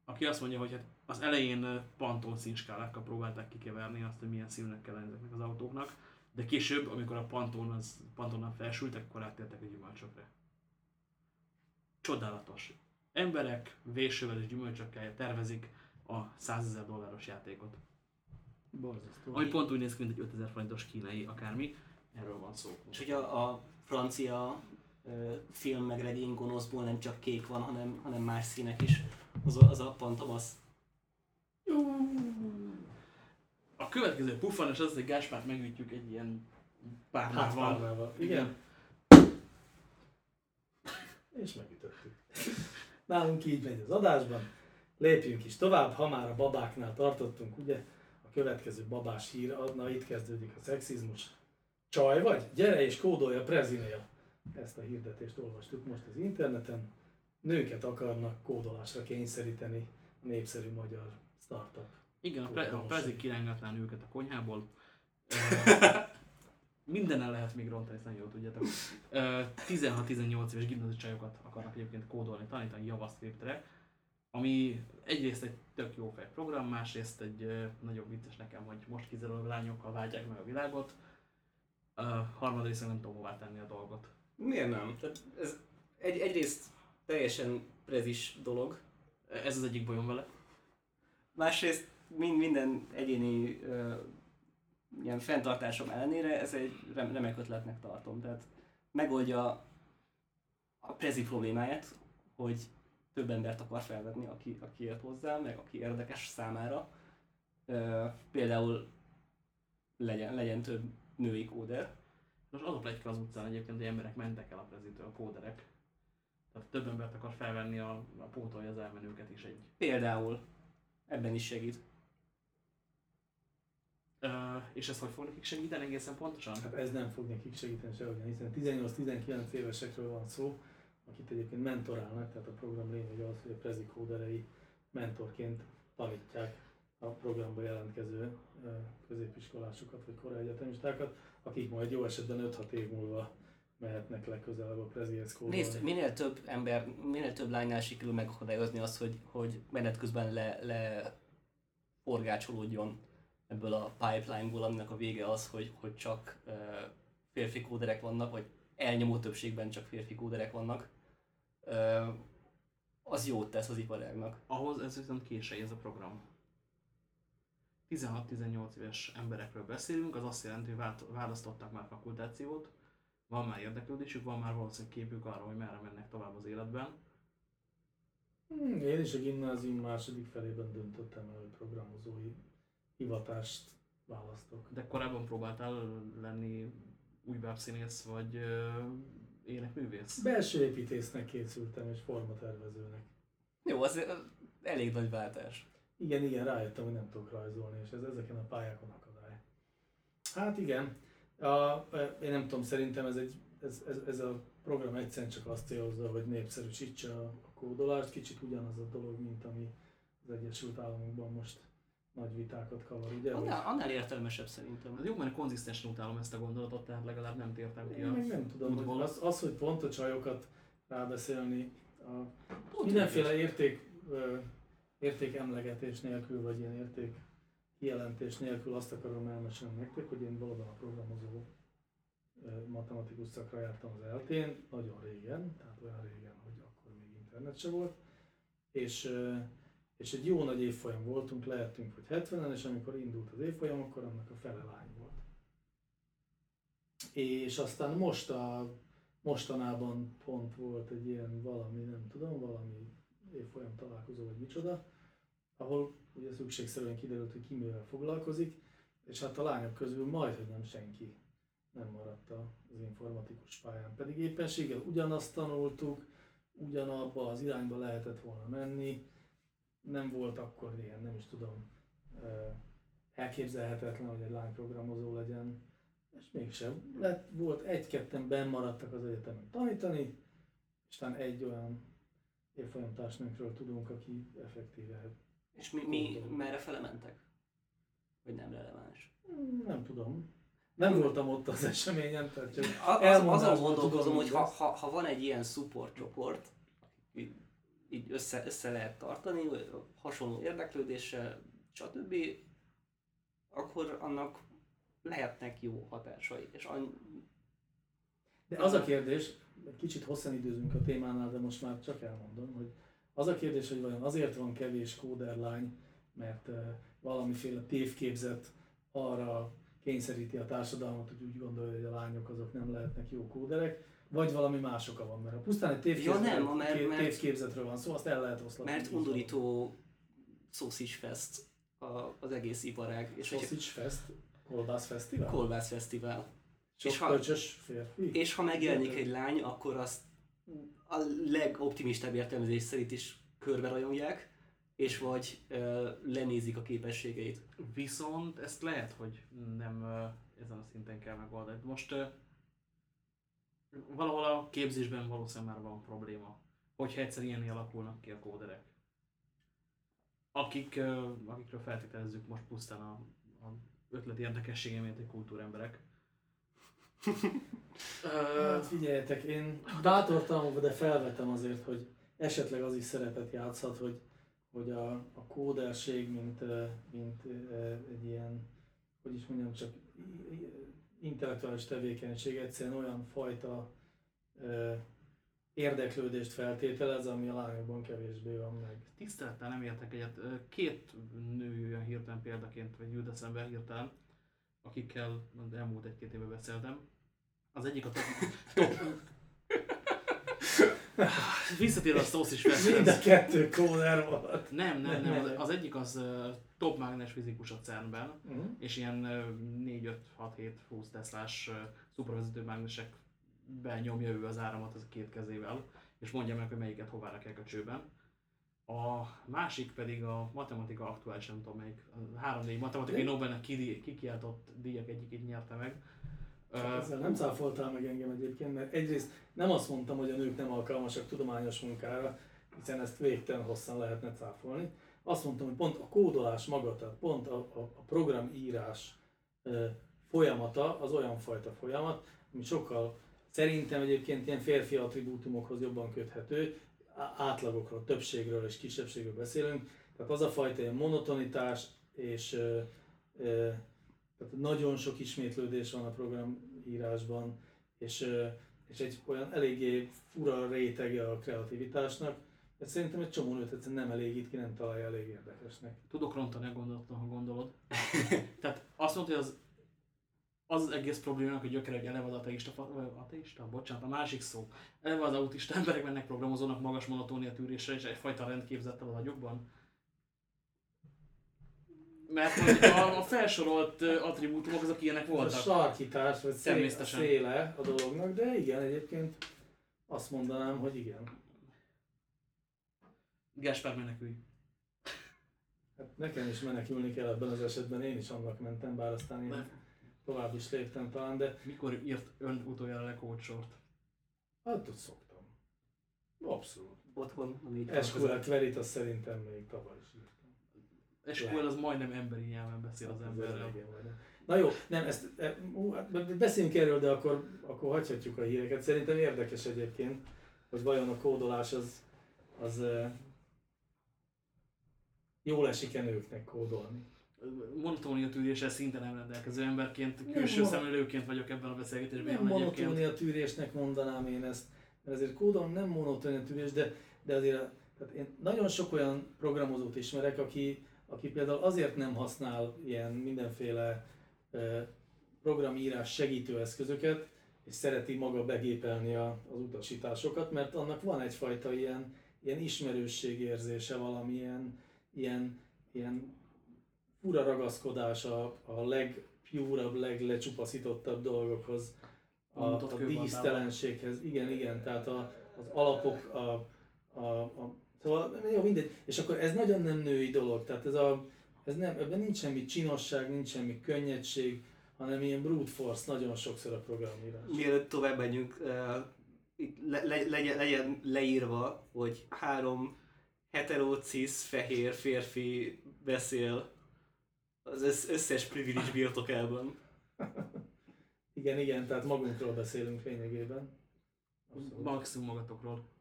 aki azt mondja, hogy hát az elején pantón színskálákkal próbálták kikeverni azt, hogy milyen színűnek kell ezeknek az autóknak, de később, amikor a pantón az, pantonnal felsültek, akkor áttértek a gyümölcsökre. Csodálatos. Emberek vésővel és gyümölcsökkel tervezik a 100 ezer dolláros játékot. Borzasztó. Ami pont úgy néz ki, mint egy 5000 forintos kínai akármi. Erről van szó. És hogy a, a francia ö, film meg regény gonoszból nem csak kék van, hanem, hanem más színek is. Az a, az a Phantom az A következő puffanos az, hogy Gáspárt megütjük egy ilyen párnával. Hátpárnával. Igen. És megütöttük. Nálunk így megy az adásban. Lépjünk is tovább, ha már a babáknál tartottunk, ugye? Következő babás hír, na itt kezdődik a szexizmus. Csaj vagy? Gyere és kódolja Prezinél. Ezt a hirdetést olvastuk most az interneten. Nőket akarnak kódolásra kényszeríteni a népszerű magyar startup. Igen, a, pre- a Prezi kirángatná őket a konyhából. Mindennel lehet még rontani, ezt nagyon jól tudjátok. Ö, 16-18 éves gimnázius csajokat akarnak egyébként kódolni, tanítani JavaScriptre, ami egyrészt egy tök jó fej program, másrészt egy ö, nagyon vicces nekem, hogy most kizárólag lányokkal vágyják meg a világot. Uh, harmadrészt nem tudom hová tenni a dolgot. Miért nem? Tehát ez egy, egyrészt teljesen prezis dolog, Ez az egyik bajom vele. másrészt mind, minden egyéni ö, ilyen fenntartásom ellenére ez egy rem, remek ötletnek tartom. Tehát megoldja a prezi problémáját, hogy több embert akar felvetni, aki, aki ért hozzá, meg aki érdekes számára. Ö, például legyen, legyen több női kóder. Most az a pletyka az utcán egyébként, hogy emberek mentek el a prezitől, a kóderek. Tehát több embert akar felvenni a, a pótolja az elmenőket is egy. Például ebben is segít. Uh, és ezt hogy fog nekik segíteni egészen pontosan? Hát ez nem fog nekik segíteni sehogyan, hiszen 18-19 évesekről van szó, akit egyébként mentorálnak, tehát a program lényege az, hogy a prezi kóderei mentorként tanítják a programba jelentkező középiskolásokat vagy korai egyetemistákat, akik majd jó esetben 5-6 év múlva mehetnek legközelebb a prezihez kódolni. Nézd, minél több ember, minél több lánynál sikerül megakadályozni azt, hogy, hogy menet közben le, le forgácsolódjon ebből a pipeline-ból, aminek a vége az, hogy, hogy csak uh, férfi kóderek vannak, vagy elnyomó többségben csak férfi kóderek vannak, az jót tesz az iparágnak. Ahhoz ez viszont késői ez a program. 16-18 éves emberekről beszélünk, az azt jelenti, hogy választottak már fakultációt, van már érdeklődésük, van már valószínűleg képük arra, hogy merre mennek tovább az életben. Hmm, Én is a gimnázium második felében döntöttem el, hogy programozói hivatást választok. De korábban próbáltál lenni új webszínész vagy énekművész? Belső építésznek készültem és formatervezőnek. Jó, az elég nagy váltás. Igen, igen, rájöttem, hogy nem tudok rajzolni, és ez ezeken a pályákon akadály. Hát igen, a, én nem tudom, szerintem ez, egy, ez, ez, ez a program egyszerűen csak azt célozza, hogy népszerűsítse a kódolást, kicsit ugyanaz a dolog, mint ami az Egyesült Államokban most nagy vitákat kavar, ugye? hogy- Annál, annál értelmesebb szerintem. Az jó, mert konzisztensen utálom ezt a gondolatot, tehát legalább nem tértem ki Én a... meg nem tudom, hogy az, az, hogy pont a csajokat rábeszélni, a Pont mindenféle érték, ö, értékemlegetés nélkül, vagy ilyen érték kijelentés nélkül azt akarom elmesélni nektek, hogy én valóban a programozó matematikus szakra jártam az eltén, nagyon régen, tehát olyan régen, hogy akkor még internet se volt, és, és egy jó nagy évfolyam voltunk, lehetünk, hogy 70-en, és amikor indult az évfolyam, akkor annak a fele lány volt. És aztán most a, mostanában pont volt egy ilyen valami, nem tudom, valami évfolyam találkozó, vagy micsoda, ahol ugye szükségszerűen kiderült, hogy ki mivel foglalkozik, és hát a lányok közül majd, hogy nem senki nem maradt az informatikus pályán. Pedig éppenséggel ugyanazt tanultuk, ugyanabba az irányba lehetett volna menni, nem volt akkor ilyen, nem is tudom, elképzelhetetlen, hogy egy lány programozó legyen, és mégsem. Lett, volt egy-ketten benn maradtak az egyetemen tanítani, és talán egy olyan évfolyamtársnőnkről tudunk, aki effektíve És mi, mi merre felementek? Vagy nem releváns? Nem tudom. Nem voltam ott az eseményen, tehát csak Az, azon gondolkozom, hogy ha, ha, ha van egy ilyen support csoport, így, össze, össze lehet tartani, hasonló érdeklődéssel, stb., akkor annak lehetnek jó hatásai. És an... De az a kérdés, egy kicsit hosszan időzünk a témánál, de most már csak elmondom, hogy az a kérdés, hogy vajon azért van kevés kóderlány, mert valamiféle tévképzet arra kényszeríti a társadalmat, hogy úgy gondolja, hogy a lányok azok nem lehetnek jó kóderek, vagy valami más oka van, mert ha pusztán egy tévképzet, Ja, nem, mert- ké- mert- tévképzetről van szó, azt el lehet oszlatni. Mert undorító szószis fest a, az egész iparág. És egy Sausage Fest, Kolbász Fesztivál? kolbász fesztivál. Sok és ha- férfi? És ha megjelenik egy lány, akkor azt a legoptimistább értelmezés szerint is körbe rajongják, és vagy ö, lenézik a képességeit. Viszont ezt lehet, hogy nem ö, ezen a szinten kell megoldani. Most ö, valahol a képzésben valószínűleg már van probléma, hogyha egyszer ilyené alakulnak ki a kóderek. Akik, akikről feltételezzük most pusztán a, a ötlet érdekessége miatt egy kultúremberek. Hát figyeljetek, én bátortalanul, de felvetem azért, hogy esetleg az is szerepet játszhat, hogy, hogy a, a kóderség, mint, mint egy ilyen, hogy is mondjam, csak intellektuális tevékenység egyszerűen olyan fajta eh, érdeklődést feltételez, ami a lányokban kevésbé van meg. Tisztelettel nem értek egyet. Ö, Két nő jön hirtelen példaként, vagy jut eszembe hirtelen, akikkel elmúlt egy-két éve beszéltem. Az egyik a top... top Visszatérve a Sausage Mind a kettő kóder volt. Nem, nem, Nem. Az, egyik az top mágnes fizikus a CERN-ben, Mhm. és ilyen 4-5-6-7-20 Teslás ö, szupravezető mágnesekben nyomja ő az áramot az két kezével, és mondja meg, hogy melyiket hová rakják a csőben. A másik pedig a matematika aktuális, nem tudom melyik, a 3-4 matematikai Nobelnek kikiáltott díjak egyikét nyerte meg. Ezzel nem cáfoltál meg engem egyébként, mert egyrészt nem azt mondtam, hogy a nők nem alkalmasak tudományos munkára, hiszen ezt végtelen hosszan lehetne cáfolni. Azt mondtam, hogy pont a kódolás maga, tehát pont a, a, a programírás folyamata az olyan fajta folyamat, ami sokkal szerintem egyébként ilyen férfi attribútumokhoz jobban köthető, átlagokról, többségről és kisebbségről beszélünk, tehát az a fajta ilyen monotonitás és ö, ö, tehát nagyon sok ismétlődés van a programírásban, és, és egy olyan eléggé fura rétege a kreativitásnak, ez szerintem egy csomó nőt egyszerűen nem elégít ki, nem találja elég érdekesnek. Tudok rontani a gondolaton, ha gondolod. Tehát azt mondta, hogy az, az az egész problémának, hogy gyökere, hogy eleve az ateista, ateista, bocsánat, a másik szó. Eleve az autista emberek mennek programozónak magas monotónia tűrésre és egyfajta rendképzettel az agyukban. Mert hogy a, a felsorolt attribútumok azok ilyenek Ez a voltak. sarkítás, vagy szél, Természetesen. széle a dolognak, de igen, egyébként azt mondanám, hogy igen. Gáspár menekülj. Hát nekem is menekülni kell ebben az esetben, én is annak mentem, bár aztán én Nem. tovább is léptem talán, de Mikor írt ön utoljára le coachort? hát ott szoktam. Abszolút. Otthon a négy SQL query szerintem még tavaly is írtam. SQL az majdnem emberi nyelven beszél az emberrel. Na jó, nem, ezt, e, ú, hát beszéljünk erről, de akkor, akkor hagyhatjuk a híreket. Szerintem érdekes egyébként, hogy vajon a kódolás az, az e, jól esik-e nőknek kódolni. monotónia tűréssel szinte nem rendelkező emberként, Nem külső mono- szemlélőként vagyok ebben a beszélgetésben Nem monotónia tűrésnek mondanám én ezt, mert azért kódolom nem monotónia tűrés, de, de azért tehát én nagyon sok olyan programozót ismerek, aki, aki például azért nem használ ilyen mindenféle programírás segítő eszközöket, és szereti maga begépelni a, az utasításokat, mert annak van egyfajta ilyen, ilyen ismerősségérzése, valamilyen ilyen, ilyen fura ragaszkodás a, a legpúrabb, leglecsupaszítottabb dolgokhoz, a, a dísztelenséghez, igen, igen, tehát a, az alapok, a, a, a, szóval jó, mindegy, és akkor ez nagyon nem női dolog, tehát ez a, ez nem, ebben nincs semmi csinosság, nincs semmi könnyedség, hanem ilyen brute force nagyon sokszor a programírás. Mielőtt tovább menjünk, uh, itt le, le, legyen, legyen leírva, hogy három hetero, cis, fehér férfi beszél az össz- összes privilege birtokában. Igen, igen, tehát magunkról beszélünk lényegében. Abszolút. Maximum magatokról.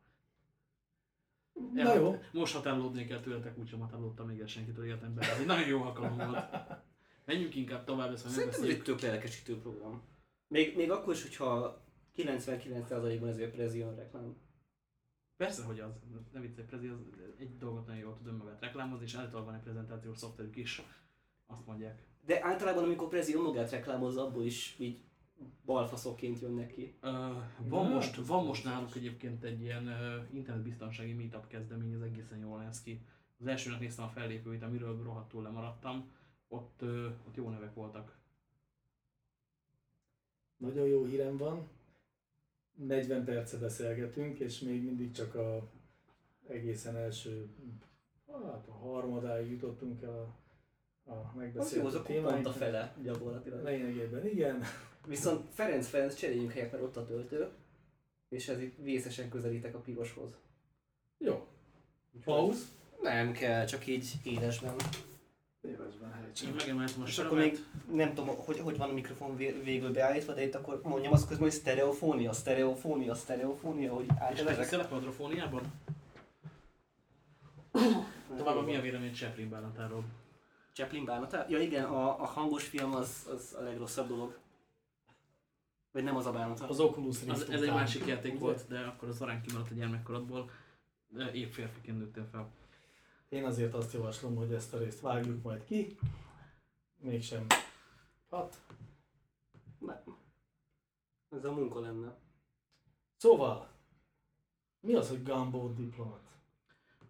Na jó, Most határolódni kell tőletek, úgysem határolódtam még el senkitől életemben. Ez egy nagyon jó alkalom volt. Menjünk inkább tovább, ezt majd Szerintem ez egy tök lelkesítő program. Még, még akkor is, hogyha 99%-ban ez egy Prezion reklám. Persze, hogy az, ne viccelj, Prezi, az egy dolgot nagyon jól tud önmagát reklámozni, és általában van egy prezentációs szoftverük is. Azt mondják. De általában, amikor Prezi önmagát reklámozza, abból is így balfaszokként jönnek ki. Uh, van, most, van most náluk egyébként egy ilyen uh, internetbiztonsági meetup kezdemény, ez egészen jól néz ki. Az elsőnek néztem a fellépőit, amiről rohadtul lemaradtam. Ott, uh, ott jó nevek voltak. nagyon jó hírem van. 40 perce beszélgetünk, és még mindig csak a egészen első, hát a harmadáig jutottunk el a, a Az jó, az akkor pont a fele gyakorlatilag. Lényegében igen. Viszont Ferenc Ferenc cseréljünk helyet, mert ott a töltő, és ez itt vészesen közelítek a piroshoz. Jó. Pauz. Nem kell, csak így élesben. Évesben Én helycsön. megemeltem a És akkor még nem tudom, hogy, hogy van a mikrofon vé- végül beállítva, de itt akkor mondjam azt közben, hogy sztereofónia, sztereofónia, sztereofónia, hogy És átvezek. meghiszel a quadrofóniában? Továbbá mi a vélemény Chaplin bánatáról? Chaplin bánata? Ja igen, a, a hangos film az, az a legrosszabb dolog. Vagy nem az a bánata. Az Oculus Rift Az, ez egy másik játék ugye? volt, de akkor az arán kimaradt a gyermekkorodból. Épp férfiként nőttél fel. Én azért azt javaslom, hogy ezt a részt vágjuk majd ki. Mégsem hat. Nem. Ez a munka lenne. Szóval, mi az, hogy Gumbo diplomat?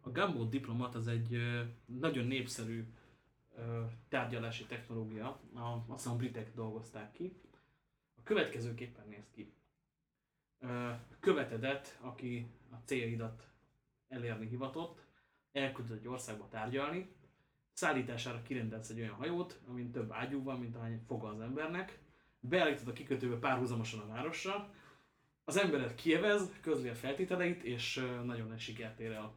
A Gumbo diplomat az egy nagyon népszerű tárgyalási technológia, a, azt hiszem a britek dolgozták ki. Következőképpen néz ki. Követedet, aki a célidat elérni hivatott, elküldött egy országba tárgyalni, szállítására kirendelsz egy olyan hajót, amin több ágyú van, mint ahány foga az embernek, beállítod a kikötőbe párhuzamosan a városra, az emberet kievez, közli a feltételeit, és nagyon nagy sikert ér el.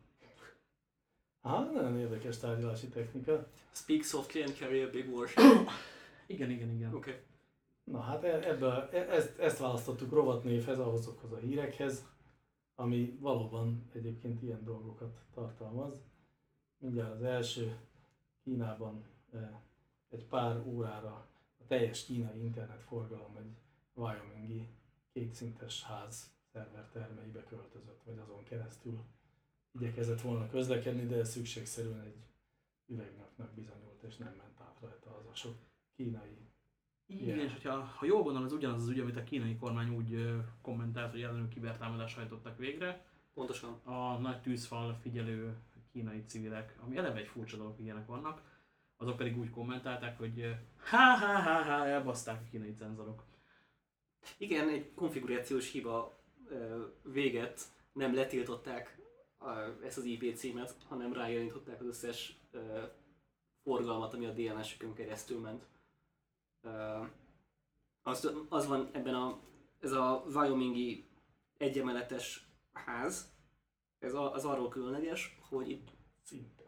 Aha, nagyon érdekes tárgyalási technika. Speak softly and carry a big war Igen, igen, igen. Oké. Okay. Na hát e- ebből, e- ezt, ezt választottuk rovatnévhez, ahhozokhoz a hírekhez, ami valóban egyébként ilyen dolgokat tartalmaz. Mindjárt az első Kínában e, egy pár órára a teljes kínai internetforgalom egy Wyomingi kétszintes ház szerver termeibe költözött, vagy azon keresztül igyekezett volna közlekedni, de ez szükségszerűen egy üvegnapnak bizonyult, és nem ment át rajta az a sok kínai Igen, Igen. és hogyha ha jól gondolom, ez ugyanaz az ügy, amit a kínai kormány úgy kommentált, hogy ellenük kibertámadást hajtottak végre. Pontosan. A nagy tűzfal figyelő kínai civilek, ami eleve egy furcsa dolog, ilyenek vannak, azok pedig úgy kommentálták, hogy ha ha ha ha elbaszták a kínai cenzorok. Igen, egy konfigurációs hiba véget nem letiltották ezt az IP címet, hanem rájelentották az összes forgalmat, ami a DNS-ükön keresztül ment. Az, az van ebben a, ez a Wyomingi egyemeletes ház, ez a, az arról különleges, hogy itt szintes.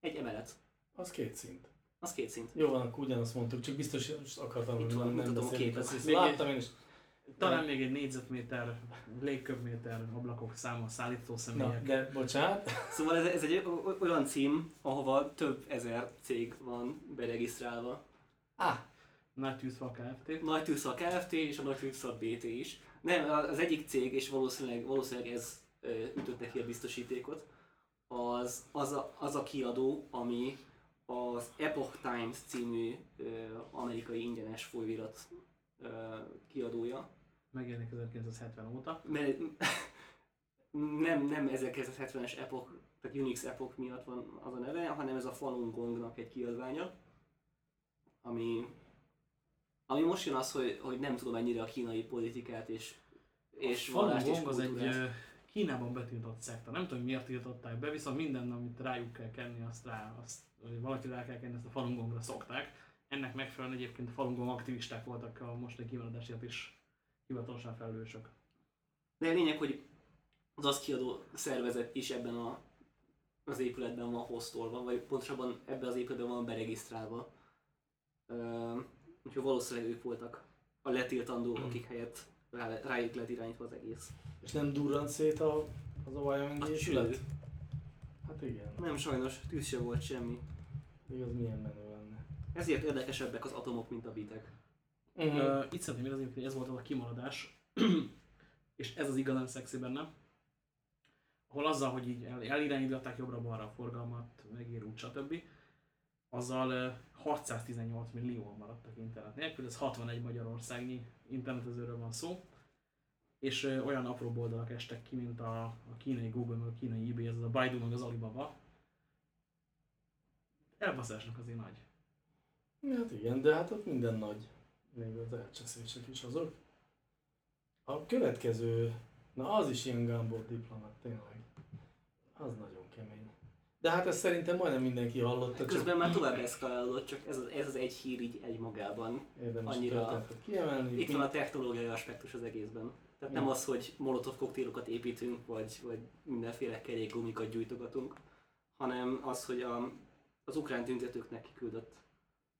egy emelet, Az két szint. az két szint. Jó van, akkor ugyanazt mondtuk, csak biztos akartam, Itt hogy van, nem, mutatom a képet. Láttam én is. Talán még egy négyzetméter, légköbméter, ablakok száma, szállító Na, személyek. de bocsánat, Szóval ez, ez egy olyan cím, ahova több ezer cég van beregisztrálva. ah, Nagy tűzfal Kft. Nagy Tűzszak Kft. és a Nagy Tűzszak BT is. Nem, az egyik cég, és valószínűleg, valószínűleg ez ö, ütötte ki a biztosítékot, az, az, a, az a kiadó, ami az Epoch Times című ö, amerikai ingyenes folyóirat ö, kiadója. Megjelenik 1970 óta. Mert nem, nem 1970-es Epoch, tehát Unix Epoch miatt van az a neve, hanem ez a Falun Gongnak egy kiadványa, ami, ami most jön az, hogy, hogy nem tudom ennyire a kínai politikát és, és Falun vallást és az egy Kínában betiltott szekta. Nem tudom, hogy miért tiltották be, viszont minden, amit rájuk kell kenni, azt rá, azt, vagy valaki rá kell kenni, ezt a Falun Gongra szokták. Ennek megfelelően egyébként a Falun Gong aktivisták voltak a mostani kimaradásért is hivatalosan felelősök. De a lényeg, hogy az azt kiadó szervezet is ebben a az épületben van hostolva, vagy pontosabban ebben az épületben van beregisztrálva. Ö, úgyhogy valószínűleg ők voltak a letiltandó, akik helyett rá, rájuk lett irányítva az egész. És nem durrant szét a, az a Wyoming A épület? Hát igen. Nem sajnos, tűz sem volt semmi. Még az milyen menő lenne. Ezért érdekesebbek az atomok, mint a bitek. Uh-huh. Uh, itt szeretném érezni, hogy ez volt az a kimaradás, és ez az igazán szexi benne, ahol azzal, hogy így el, elirányították jobbra-balra a forgalmat, megérült, stb. Azzal uh, 618 millióan maradtak internet nélkül, ez 61 magyarországnyi internetezőről van szó, és olyan apró oldalak estek ki, mint a, a kínai Google, meg a kínai eBay, ez a Baidu, meg az Alibaba. Elbaszásnak azért nagy. Hát igen, de hát ott minden nagy. Még az elcseszések is azok. A következő, na az is ilyen Gambot diplomat, tényleg. Az nagyon. De hát ezt szerintem majdnem mindenki hallotta, csak Közben már tovább eszkalálódott, csak ez az, ez az egy hír így egymagában. érdemes annyira- kiemelni. Itt van a technológiai aspektus az egészben. Tehát nem az, hogy molotov koktélokat építünk, vagy, vagy mindenféle kerékgumikat gyújtogatunk, hanem az, hogy a, az ukrán tüntetőknek kiküldött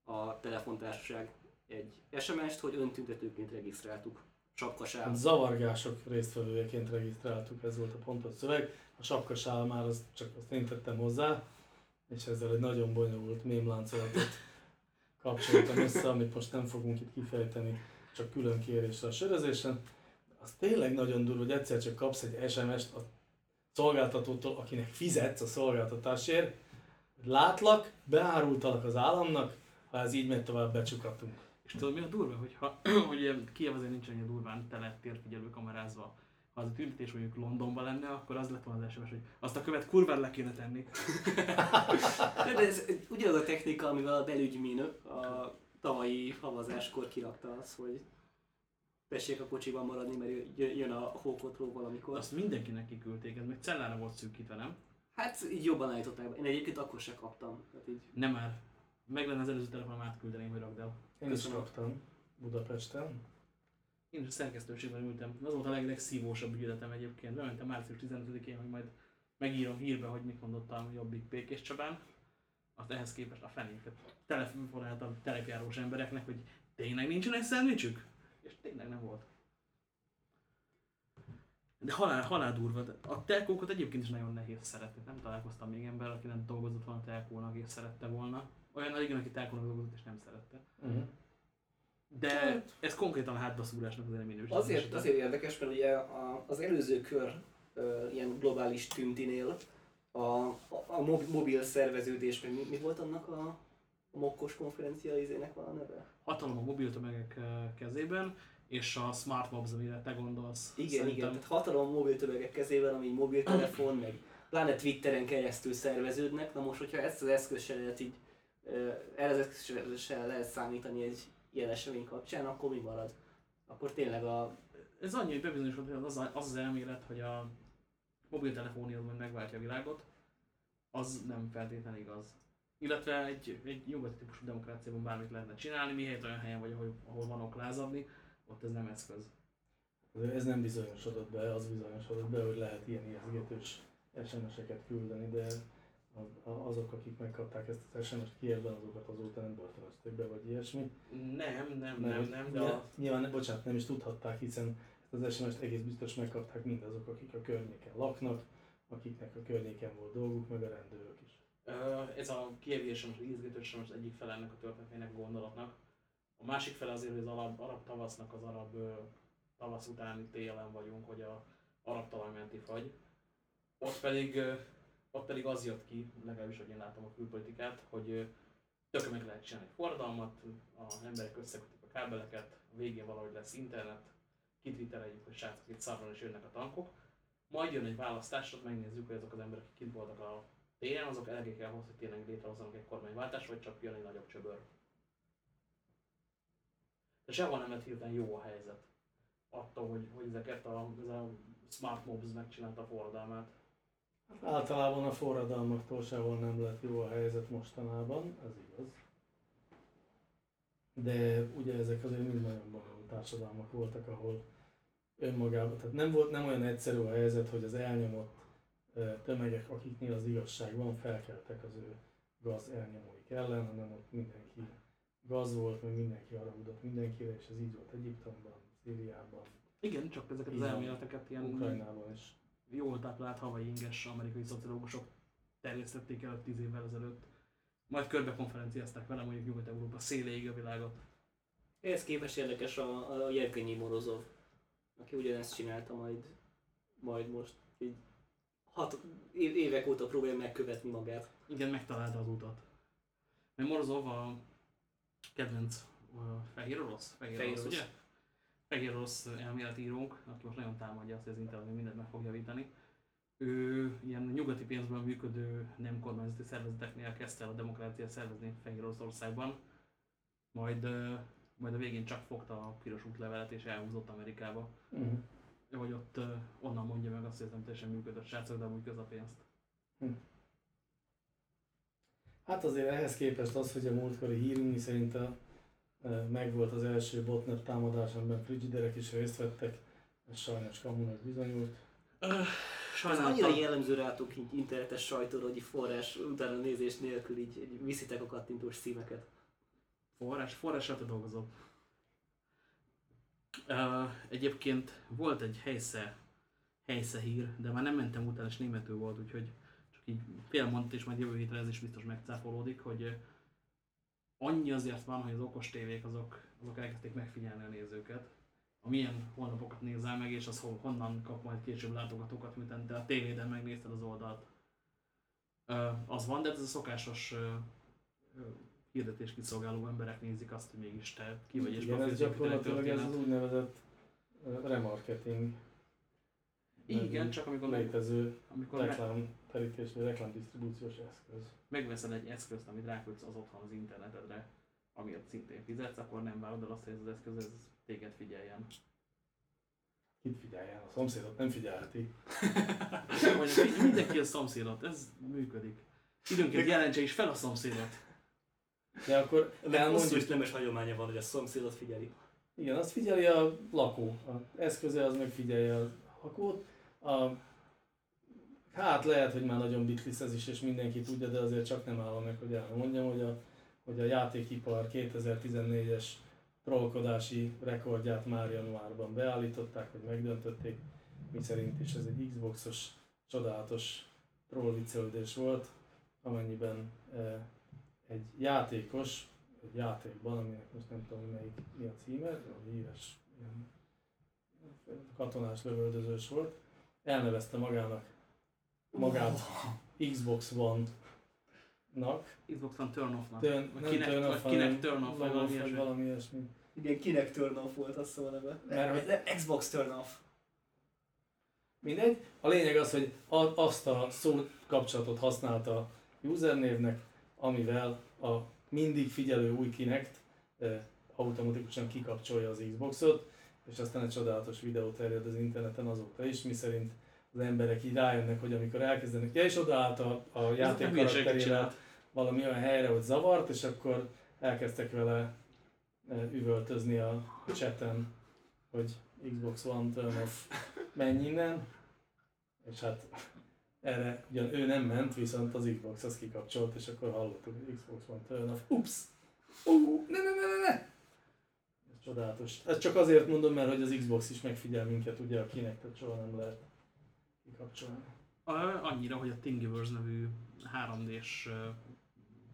a telefontársaság egy SMS-t, hogy öntüntetőként regisztráltuk. Sapkasál. Hát zavargások résztvevőjeként regisztráltuk, ez volt a pontos szöveg. A sapkasál már azt csak azt én tettem hozzá, és ezzel egy nagyon bonyolult mémláncolatot kapcsoltam össze, amit most nem fogunk itt kifejteni, csak külön kérésre a sörözésen. Az tényleg nagyon durva, hogy egyszer csak kapsz egy SMS-t a szolgáltatótól, akinek fizetsz a szolgáltatásért, látlak, beárultalak az államnak, ha ez így megy tovább, becsukatunk. És tudod mi a durva, hogy, ha, hogy ugye Kiev azért nincs annyira durván tele térfigyelő kamerázva. Ha az a tüntetés mondjuk Londonban lenne, akkor az lett volna az SMS, hogy azt a követ kurvára le kéne tenni. De ez ugyanaz a technika, amivel a belügymínő a tavalyi havazáskor kirakta az, hogy tessék a kocsiban maradni, mert jö- jön a hókotló valamikor. Azt mindenkinek kiküldték, ez még cellára volt szűkítve, nem? Hát így jobban állították be. Én egyébként akkor se kaptam. Tehát így Nem már. Meg lenne az előző telefonom átküldeném, hogy rakd el. Én is kaptam Budapesten. Én is a szerkesztőségben ültem. Az volt a leg, legszívósabb ügyeletem egyébként. Bementem március 15-én, hogy majd megírom hírbe, hogy mit mondott a Jobbik Békés Csabán. Azt ehhez képest a fenéket telefonáltam telepjárós embereknek, hogy tényleg nincsen egy szendvicsük? És tényleg nem volt. De halál, halál durva. A telkókat egyébként is nagyon nehéz szeretni. Nem találkoztam még ember, aki nem dolgozott volna telkónak és szerette volna. Olyan igen, aki telkónak dolgozott és nem szerette. Uh-huh. De ez konkrétan a hátbaszúrásnak az minőség. Azért, azért érdekes, mert ugye a, az előző kör ö, ilyen globális tüntinél a, a, a mob, mobil szerveződés, meg mi, mi volt annak a, a mokkos konferencia izének van a neve? hatalom a mobiltömegek eh, kezében, és a smart mobs, amire te gondolsz. Igen, Szerintem igen, tehát hatalom a mobiltömegek kezében, ami mobiltelefon, meg pláne Twitteren keresztül szerveződnek. Na most, hogyha ezt az eszközt se lehet így, se lehet számítani egy ilyen esemény kapcsán, akkor mi marad? Akkor tényleg a Ez annyi, hogy bebizonyosodott, hogy az, az az elmélet, hogy a mobiltelefónia majd megváltja a világot, az nem feltétlenül igaz. Illetve egy, egy nyugati típusú demokráciában bármit lehetne csinálni, mihelyt olyan helyen vagy, ahol, ahol van ok lázadni, ott ez nem eszköz. Ez nem bizonyosodott be, az bizonyosodott be, hogy lehet ilyen ijeszgetős SMS-eket küldeni, de az- azok, akik megkapták ezt az SMS-t azokat azóta nem börtönözték be, vagy ilyesmi. Nem, nem, nem, nem, de nyilván, a, nyilván, bocsánat, nem is tudhatták, hiszen az SMS-t egész biztos megkapták mindazok, akik a környéken laknak, akiknek a környéken volt dolguk, meg a rendőrök is. Ez a kievi sem, az ízgető sem az egyik fele ennek a történetének a gondolatnak. A másik fele azért, hogy az arab, arab tavasznak az arab tavasz utáni télen vagyunk, hogy a arab talajmenti fagy. Ott pedig, ott pedig az jött ki, legalábbis, hogy én látom a külpolitikát, hogy tökre meg lehet csinálni forradalmat, az emberek összekötik a kábeleket, a végén valahogy lesz internet, kitvittereljük, hogy srácok itt szarvan és jönnek a tankok. Majd jön egy választás, ott megnézzük, hogy azok az emberek, akik kint voltak a téren, azok kell hozzá, hogy tényleg létrehozzanak egy kormányváltást, vagy csak jön egy nagyobb csöbör. De sehol nem lett hirtelen jó a helyzet. Attól, hogy, hogy ezeket a, ez a Smart Mobs megcsinálta a forradalmát. Általában a forradalmaktól sehol nem lett jó a helyzet mostanában, ez igaz. De ugye ezek azért mind nagyon bonyolult társadalmak voltak, ahol önmagában, tehát nem volt nem olyan egyszerű a helyzet, hogy az elnyomott tömegek, akiknél az igazság van, felkeltek az ő gaz elnyomóik ellen, hanem ott mindenki gaz volt, meg mindenki haragudott mindenkire, és ez így volt Egyiptomban, Szíriában, Igen, csak ezeket az elméleteket ilyen Ukrajnában is. Jól táplált havai inges amerikai szociológusok terjesztették el 10 évvel ezelőtt. Majd körbe konferenciázták vele mondjuk Nyugat-Európa széléig a világot. Ehhez képest érdekes a, a Jevgenyi Morozov, aki ugyanezt csinálta, majd, majd most így hat, év- évek óta próbálja megkövetni magát. Igen, megtalálta az utat. Mert Morozov a kedvenc uh, fehér orosz? Fehér, Fehér orosz, orosz. ugye? Fehér orosz elméletírónk, aki most nagyon támadja azt, hogy az internet mindent meg fog javítani. Ő ilyen nyugati pénzből működő nem kormányzati szervezeteknél kezdte el a demokráciát szervezni Fehér Oroszországban, majd, majd a végén csak fogta a piros útlevelet és elhúzott Amerikába. Uh-huh. Hogy ott onnan mondja meg azt, hogy ez nem teljesen működött srácok, de amúgy köz a pénzt. Hát azért ehhez képest az, hogy a múltkori hírünk szerint a, megvolt az első botnet támadás, amiben frigiderek is részt vettek, ez sajnos kamunak bizonyult. Ö, Ez sajnáltam. annyira jellemző rátok így internetes sajtóra, hogy forrás utána nézés nélkül így, így viszitek a kattintós címeket. Forrás, forrásra te dolgozol. Uh, egyébként volt egy helysze, helysze hír, de már nem mentem utána, és németül volt, úgyhogy csak így félmondat, és majd jövő hétre ez is biztos megcáfolódik, hogy annyi azért van, hogy az okos tévék azok, azok elkezdték megfigyelni a nézőket. A milyen honlapokat nézel meg, és az honnan kap majd később látogatókat, mint te a tévéden megnézted az oldalt. Az van, de ez a szokásos hirdetés kiszolgáló emberek nézik azt, hogy mégis te ki vagy és Igen, ez gyakorlatilag ez az úgynevezett remarketing. Igen, csak amikor, létező amikor vagy reklámdisztribúciós eszköz. megveszel egy eszközt, amit rákötsz az otthon az internetedre, amiért szintén fizetsz, akkor nem várod el azt, hogy ez az eszköz ez téged figyeljen. Kit figyeljen? A szomszédot nem figyelheti. Mondjuk, mindenki a szomszédot, ez működik. Időnként jelentse is fel a szomszédot. De akkor elmondjuk, és nemes hagyománya van, hogy a szomszédot figyeli. Igen, azt figyeli a lakó. A eszköze az meg figyelje a lakót. A, hát lehet, hogy már nagyon bitlisz ez is, és mindenki tudja, de azért csak nem állom meg, hogy elmondjam, hogy a, hogy a játékipar 2014-es trollkodási rekordját már januárban beállították, hogy megdöntötték, mi szerint is ez egy Xboxos csodálatos trollviccelődés volt, amennyiben eh, egy játékos egy játékban, aminek most nem tudom, melyik, mi a címe, a híres ilyen katonás lövöldözős volt, elnevezte magának magát Xbox One-nak, Xbox One turn off-nak. Turn, nem kinek, turn off, vagy kinek turn off, valami ilyesmi. valami ilyesmi. Igen, kinek turn off volt azt a neve? Mert hogy- Xbox turn off. Mindegy. A lényeg az, hogy a, azt a szó kapcsolatot használta a usernévnek, amivel a mindig figyelő új Kinect eh, automatikusan kikapcsolja az Xboxot, és aztán egy csodálatos videó terjed az interneten azóta is, miszerint az emberek így rájönnek, hogy amikor elkezdenek, ja és odaállt a, a játék karakterével valami olyan helyre, hogy zavart, és akkor elkezdtek vele eh, üvöltözni a chaten, hogy Xbox One turn off, menj innen, és hát erre ugyan ő nem ment, viszont az Xbox az kikapcsolt, és akkor hallottuk, hogy Xbox One turn off, ups, ú, ne, ne, ne, ne, ne. Ez csodálatos. Ez csak azért mondom, mert hogy az Xbox is megfigyel minket, ugye a Kinectet soha nem lehet kikapcsolni. Annyira, hogy a Thingiverse nevű 3D-s ö,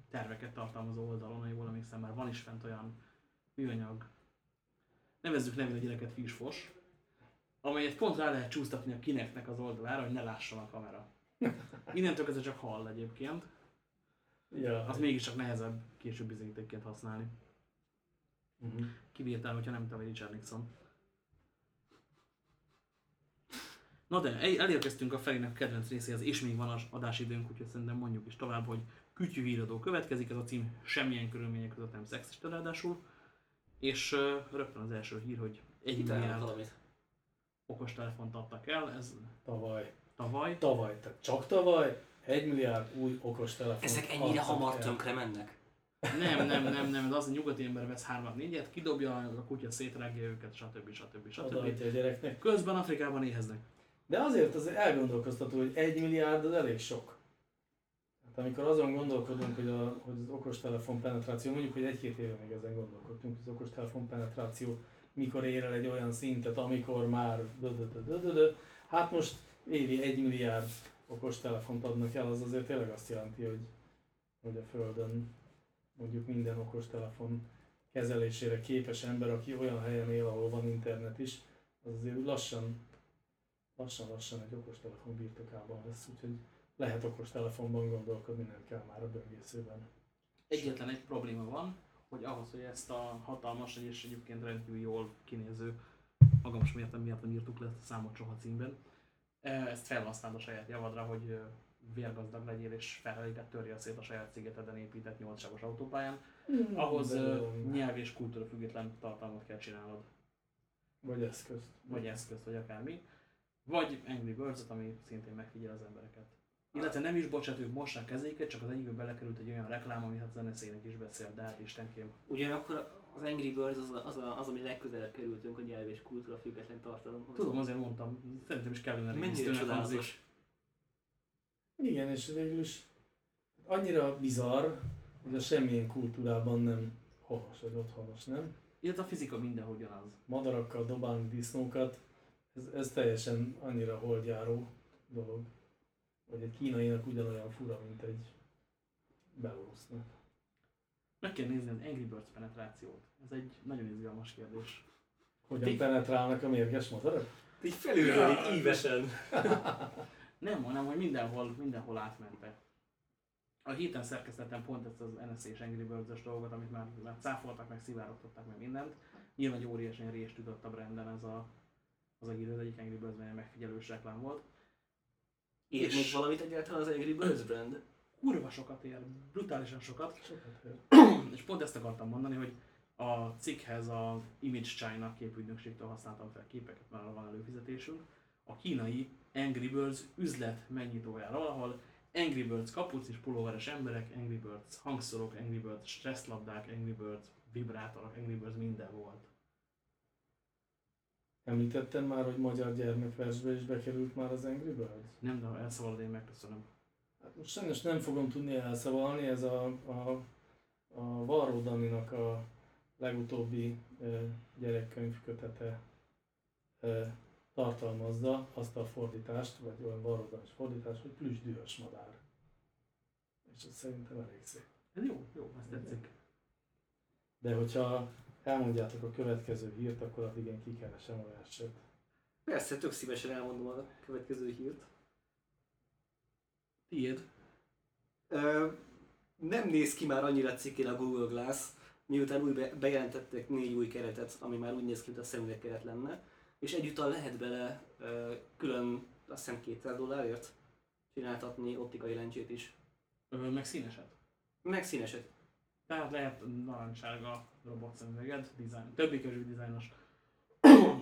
terveket tartalmazó oldalon, ha jól emlékszem, már van is fent olyan műanyag, nevezzük gyereket Fisfos, amelyet pont rá lehet csúsztatni a kineknek az oldalára, hogy ne lásson a kamera. Innentől kezdve csak hall egyébként, Ja, az mégiscsak nehezebb később bizonyítékként használni. uh-huh. Kivétel, hogyha nem vagy Richard Nixon. Na de el- elérkeztünk a felének kedvenc részéhez, és még van az adásidőnk, úgyhogy szerintem mondjuk is tovább, hogy kütyű híradó következik, ez a cím semmilyen körülmények között nem szexista ráadásul. És uh, rögtön az első hír, hogy egy milliárd okostelefont adtak el, ez Tavaly. tavaly. Tavaly, tehát csak tavaly, egy milliárd új okos telefon. Ezek ennyire hamar tönkre mennek? Nem, nem, nem, nem, ez az, hogy nyugati ember vesz hármat, négyet, kidobja, a kutya szétrágja őket, stb. stb. stb. Odaadja a gyereknek. Közben Afrikában éheznek. De azért az elgondolkoztató, hogy egy milliárd az elég sok. Hát amikor azon gondolkodunk, hogy, a, hogy az okostelefon penetráció, mondjuk, hogy egy-két éve még ezen gondolkodtunk, hogy az okostelefon penetráció mikor ér el egy olyan szintet, amikor már dö Hát most évi egy milliárd okostelefont adnak el, az azért tényleg azt jelenti, hogy, hogy a Földön mondjuk minden okostelefon kezelésére képes ember, aki olyan helyen él, ahol van internet is, az azért lassan, lassan-lassan egy okostelefon birtokában lesz, úgyhogy lehet okostelefonban gondolkodni, nem kell már a böngészőben. Egyetlen egy probléma van, hogy ahhoz, hogy ezt a hatalmas és egyébként rendkívül jól kinéző, magam sem értem miért nem írtuk le ezt a számot soha címben, e, ezt felhasználd a saját javadra, hogy vérgazdag legyél és felelített törje szét a saját szigeteden épített nyolcsávos autópályán. Ahhoz De- nyelv és kultúra független tartalmat kell csinálnod. Vagy eszközt. vagy eszközt, vagy akármi. Vagy Angry birds ami szintén megfigyel az embereket. Illetve nem is bocsát, ők mossák kezeiket, csak az egyikbe belekerült egy olyan reklám, ami hát zeneszének is beszél, de hát istenkém. Ugyanakkor az Angry Birds az, a- az, a, az ami legközelebb kerültünk a nyelv és kultúra független tartalomhoz. Tudom, azért mondtam, szerintem is kellene Mennyire csodálatos. Igen, és végül is annyira bizarr, hogy a semmilyen kultúrában nem honos vagy otthonos, nem? Illetve a fizika mindenhol ugyanaz. Madarakkal dobálni disznókat, ez, ez teljesen annyira holdjáró dolog, hogy egy kínainak ugyanolyan fura, mint egy belorusznak. Meg kell nézni az Angry Birds penetrációt. Ez egy nagyon izgalmas kérdés. Hogyan Ti- penetrálnak a mérges madarak? Így felülről, így ívesen. Nem, hanem hogy mindenhol, mindenhol átmentek. A héten szerkesztettem pont ezt az NSZ és Angry birds dolgot, amit már, már cáfoltak, meg szivárogtatták, meg mindent. Nyilván egy óriási részt ütött a branden ez a, az egész, az egyik Angry Birds egy megfigyelős reklám volt. Ér És- még valamit egyáltalán az Angry Birds brand? Kurva sokat ér, brutálisan sokat. Sokat ér. És pont ezt akartam mondani, hogy a cikkhez a Image China képügynökségtől használtam fel képeket, mert arra van előfizetésünk. A kínai Angry Birds üzlet megnyitójáról, ahol Angry Birds kapuc és pulóveres emberek, Angry Birds hangszorok, Angry Birds stresszlabdák, Angry Birds vibrátorok, Angry Birds minden volt. Említettem már, hogy magyar gyermekversbe is bekerült már az Angry Birds? Nem, de ha elszavalod, én megköszönöm. Hát most sajnos nem fogom tudni elszavalni, ez a, a, a Varró Daninak a legutóbbi e, gyerekkönyv kötete e, tartalmazza azt a fordítást, vagy olyan Varró Danis fordítást, hogy plüss dühös madár. És ez szerintem elég szép. Ez jó, jó, ezt tetszik. De hogyha elmondjátok a következő hírt, akkor addig én kikeresem a verset. Persze, tök szívesen elmondom a következő hírt. Tiéd? Ö, nem néz ki már annyira cikkén a Google Glass, miután új be, bejelentettek négy új keretet, ami már úgy néz ki, mint a szemüveg keret lenne, és egyúttal lehet bele ö, külön, azt hiszem 200 dollárért csináltatni optikai lencsét is. Ö, meg színeset. Meg színeset. Tehát lehet narancssárga robot szemüveged, design, többé közül dizájnos.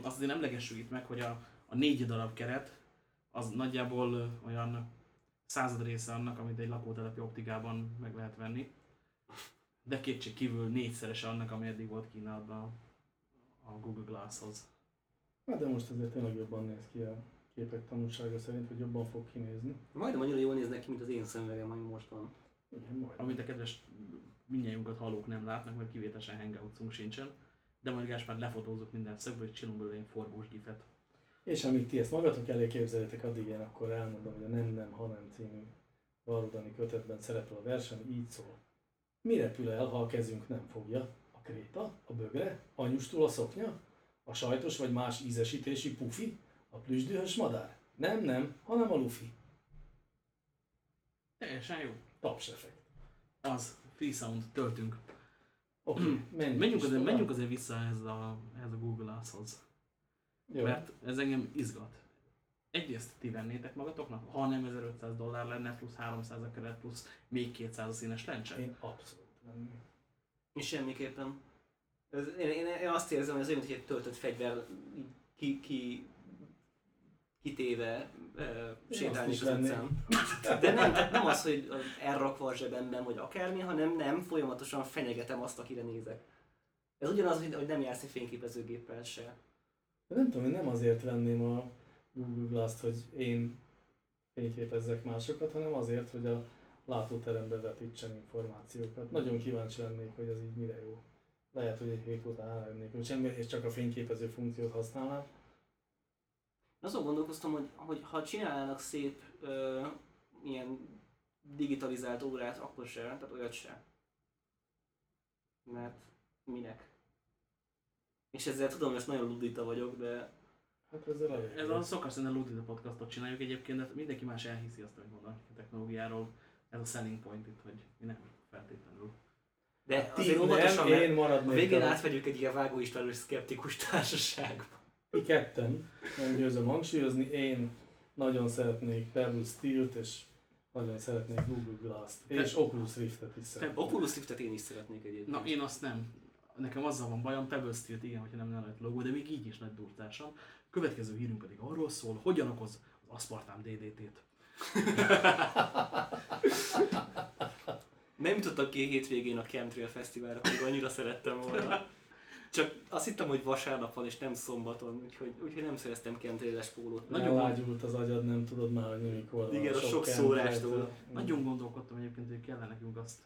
Azt azért emlegessük itt meg, hogy a, a négy darab keret az nagyjából olyan század része annak, amit egy lakótelepi optikában meg lehet venni. De kétség kívül négyszerese annak, ami eddig volt kínálatban a Google Glasshoz. Hát de most azért tényleg jobban néz ki a képek tanulsága szerint, hogy jobban fog kinézni. Majdnem annyira jól néznek ki, mint az én szemüvegem, ami most van. Igen, majd. Amit a kedves mindnyájunkat hallók nem látnak, mert kivételesen hangoutsunk sincsen. De majd Gáspár lefotózok minden szögből, és csinálunk belőle egy forbós gifet. És amíg ti ezt magatok elé képzelitek, addig én akkor elmondom, hogy a Nem Nem Hanem című Varudani kötetben szerepel a verseny, így szól. Mi repül el, ha a kezünk nem fogja? A kréta? A bögre? Anyustól a szoknya? A sajtos vagy más ízesítési pufi? A plüsdühös madár? Nem, nem, hanem a lufi. Teljesen jó. Tapseffekt. Az, free sound, töltünk. Oké, okay, menjünk, Menjünk is azért, menjünk azért vissza ehhez a, ehhez a Google Glasshoz. Jó. Mert ez engem izgat. Egyrészt ti vennétek magatoknak, ha nem 1500 dollár lenne, plusz 300 a keret, plusz még 200 a színes lencse. Én abszolút nem. És semmiképpen. Ez, én, én, én, azt érzem, hogy ez olyan, mint egy töltött fegyver ki, ki, kitéve uh, sétálni az utcán. De nem, tehát nem az, hogy elrakva a zsebemben, vagy akármi, hanem nem, folyamatosan fenyegetem azt, akire nézek. Ez ugyanaz, hogy nem jársz egy fényképezőgéppel se. Nem tudom, én nem azért venném a Google Glass-t, hogy én fényképezzek másokat, hanem azért, hogy a látóterembe vetítsen információkat. Nagyon kíváncsi lennék, hogy ez így mire jó. Lehet, hogy egy hét után rájönnék, hogy semmi, és csak a fényképező funkciót használnám. Azon gondolkoztam, hogy, hogy ha csinálnának szép ö, ilyen digitalizált órát, akkor se, tehát olyat se. Mert minek? És ezzel tudom, hogy ezt nagyon ludita vagyok, de Hát elég. Ez a szokás a Ludita podcastot csináljuk egyébként, de mindenki más elhiszi azt, amit mondanak a technológiáról. Ez a selling point itt, hogy mi nem feltétlenül. de Hát Ti azért óvatosan, nem, mert én a maradnék végén a- átvegyük egy ilyen vágóismerős szkeptikus társaságba. Ketten, nem győzöm hangsúlyozni, én nagyon szeretnék Pebble Steel-t, és nagyon szeretnék Google Glass-t, és Oculus Rift-et is szeretnék. Oculus Riftet én is szeretnék egyébként. Na, én azt nem. Nekem azzal van bajom, Pebble Steel-t igen, hogyha nem lenne logó, de még így is nagy durtásom. Következő hírünk pedig arról szól, hogyan okoz az aszpartám DDT-t. Nem jutottam ki hétvégén a Chemtrail Fesztiválra, pedig annyira szerettem volna. Csak azt hittem, hogy vasárnap van és nem szombaton, úgyhogy, úgyhogy nem szereztem chemtrailes pólót. Nagyon Ellágyult az agyad, nem tudod már, hogy mikor Igen, a sok szórástól. Nagyon gondolkodtam egyébként, hogy kell nekünk azt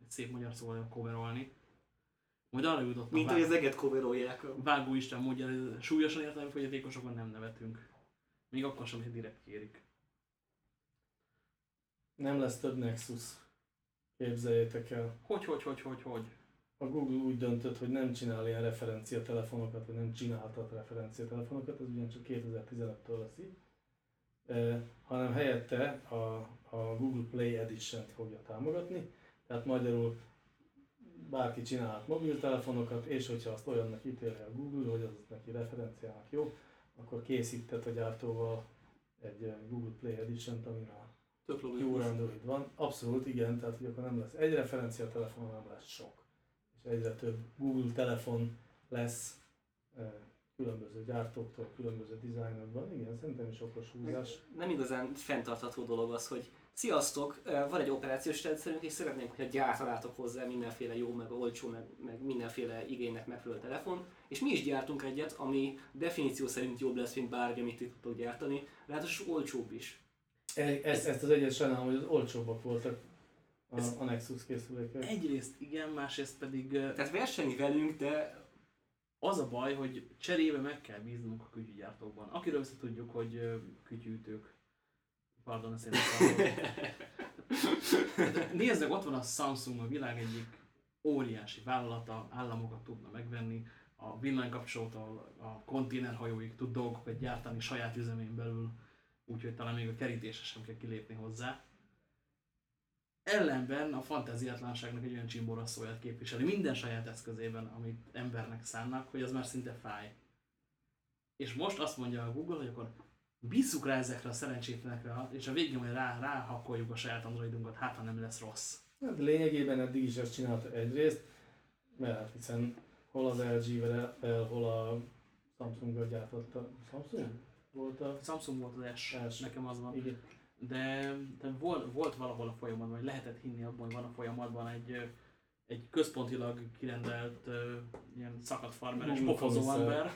egy szép magyar szóval coverolni. Majd arra jutottam, Mint hogy az eget coverolják. Vágó Isten mondja, hogy súlyosan értelmi fogyatékosokon nem nevetünk. Még akkor sem, hogy direkt kérik. Nem lesz több Nexus. Képzeljétek el. Hogy, hogy, hogy, hogy, hogy? A Google úgy döntött, hogy nem csinál ilyen referencia telefonokat, vagy nem csináltat referencia telefonokat, ez ugyancsak 2015-től lesz így, e, hanem helyette a, a Google Play Edition-t fogja támogatni, tehát magyarul bárki csinálhat mobiltelefonokat, és hogyha azt olyannak ítéli a Google, hogy az neki referenciának jó, akkor készített a gyártóval egy Google Play Edition-t, amin a Tök jó. Android van. Abszolút igen, tehát hogy akkor nem lesz egy referencia telefon, hanem lesz sok. És egyre több Google telefon lesz különböző gyártóktól, különböző dizájnokban. Igen, szerintem is okos húzás. Nem igazán fenntartható dolog az, hogy Sziasztok, van egy operációs rendszerünk, és szeretnénk, hogyha gyártanátok hozzá mindenféle jó, meg olcsó, meg, meg mindenféle igénynek megfelelő telefon, és mi is gyártunk egyet, ami definíció szerint jobb lesz, mint bármi, amit ti tudtok gyártani, ráadásul olcsóbb is. E- Ezt, ezt az egyet sajnálom, hogy az olcsóbbak voltak a, Ez- a Nexus készülékek. Egyrészt igen, másrészt pedig Tehát versenyi velünk, de az a baj, hogy cserébe meg kell bíznunk a kütyügyártókban. Akiről össze tudjuk, hogy kütyűtők. Pardon, ezt én Nézd meg, ott van a Samsung, a világ egyik óriási vállalata, államokat tudna megvenni, a villanykapcsolótól a konténerhajóig tud dolgokat gyártani saját üzemén belül, úgyhogy talán még a kerítésre sem kell kilépni hozzá. Ellenben a fantáziátlanságnak egy olyan csimboraszóját képviseli minden saját eszközében, amit embernek szánnak, hogy az már szinte fáj. És most azt mondja a Google, hogy akkor bízzuk rá ezekre a szerencsétlenekre, és a végén majd rá, ráhakoljuk a saját androidunkat, hát ha nem lesz rossz. Hát lényegében eddig is ezt csinálta egyrészt, mert hát hiszen hol az LG-vel, hol a Samsung gyártotta. Samsung? Volt a... Samsung volt az S, S. nekem az van. Igen. De, de volt, volt valahol a folyamatban, vagy lehetett hinni abban, hogy van a folyamatban egy, egy központilag kirendelt ilyen szakadt farmeres pofozó ember,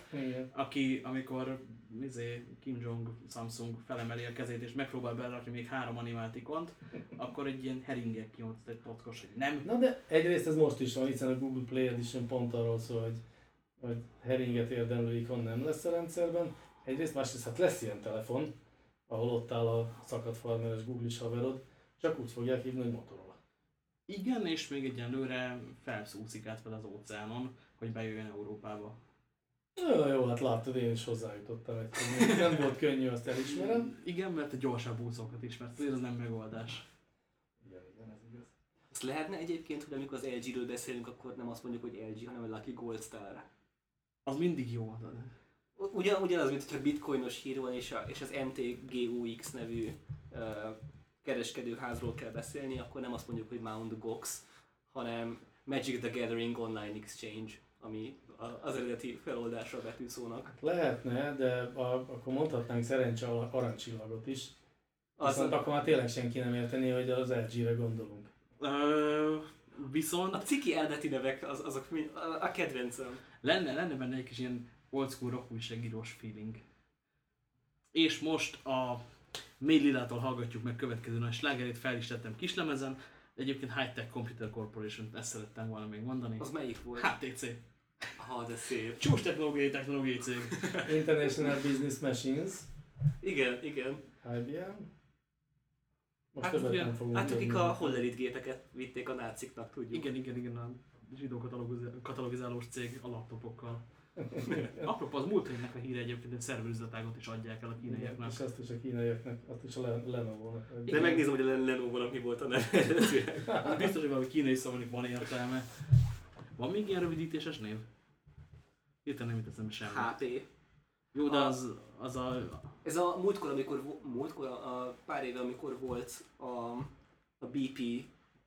aki amikor izé, Kim Jong Samsung felemeli a kezét és megpróbál belerakni még három animált ikont, akkor egy ilyen heringek kinyomott egy totkos, hogy nem. Na de egyrészt ez most is van, hiszen a Google Play Edition pont arról szól, hogy, hogy heringet érdemlő ikon nem lesz a rendszerben. Egyrészt, másrészt hát lesz ilyen telefon, ahol ott áll a szakadt farmeres Google-is haverod, csak úgy fogják hívni, hogy Motorola. Igen, és még egyenlőre felszúszik át fel az óceánon, hogy bejöjjön Európába. Jó, jó, hát láttad, én is hozzájutottam egy. Nem volt könnyű, azt elismerem. Igen, mert a gyorsabb úszókat ismert, azért az nem megoldás. Igen, igen, ez igaz. azt lehetne egyébként, hogy amikor az LG-ről beszélünk, akkor nem azt mondjuk, hogy LG, hanem hogy Lucky Gold Star. Az mindig jó. Ugyan, ugyanaz, mint hogyha bitcoinos hír van, és, a, és az MTGOX nevű uh, kereskedőházról kell beszélni, akkor nem azt mondjuk, hogy Mount Gox, hanem Magic the Gathering Online Exchange, ami a- az eredeti feloldása a betűszónak. Lehetne, de a, akkor mondhatnánk szerencse arancsillagot is. Az, Viszont akkor már tényleg senki nem érteni, hogy az LG-re gondolunk. Ö, a viszont ciki eredeti nevek, az, azok mind, a, a kedvencem. lenne, lenne benne egy kis ilyen old school rock újságírós feeling. És most a Mély Lilától hallgatjuk meg következő nagy slágerét, fel is tettem kislemezen. Egyébként High Tech Computer Corporation, ezt szerettem volna még mondani. Az melyik volt? HTC. Ha, de szép. Csúcs technológiai technológiai cég. International Business Machines, Igen, igen. IBM. Most Hát ugye, Hát akik a Hollerit gépeket vitték a náciknak, tudjuk. Igen, igen, igen, a zsidó katalogizá- katalogizálós cég a laptopokkal. Apropó, az múlt hétnek a híre egyébként, hogy szerverüzletágot is adják el a Igen, kínaiaknak. és azt is a kínaiaknak, azt is a Len- Lenovo-nak. De Igen. megnézem, hogy a Len- Lenovo-nak mi volt a neve eredetileg. Biztos, hogy valami kínai szavanik van értelme. Van még ilyen rövidítéses név? Hirtelen nem jut eszembe semmi. HP. Jó, de az, az a... Ez a múltkor, amikor, múltkor, a, a pár éve, amikor volt a, a BP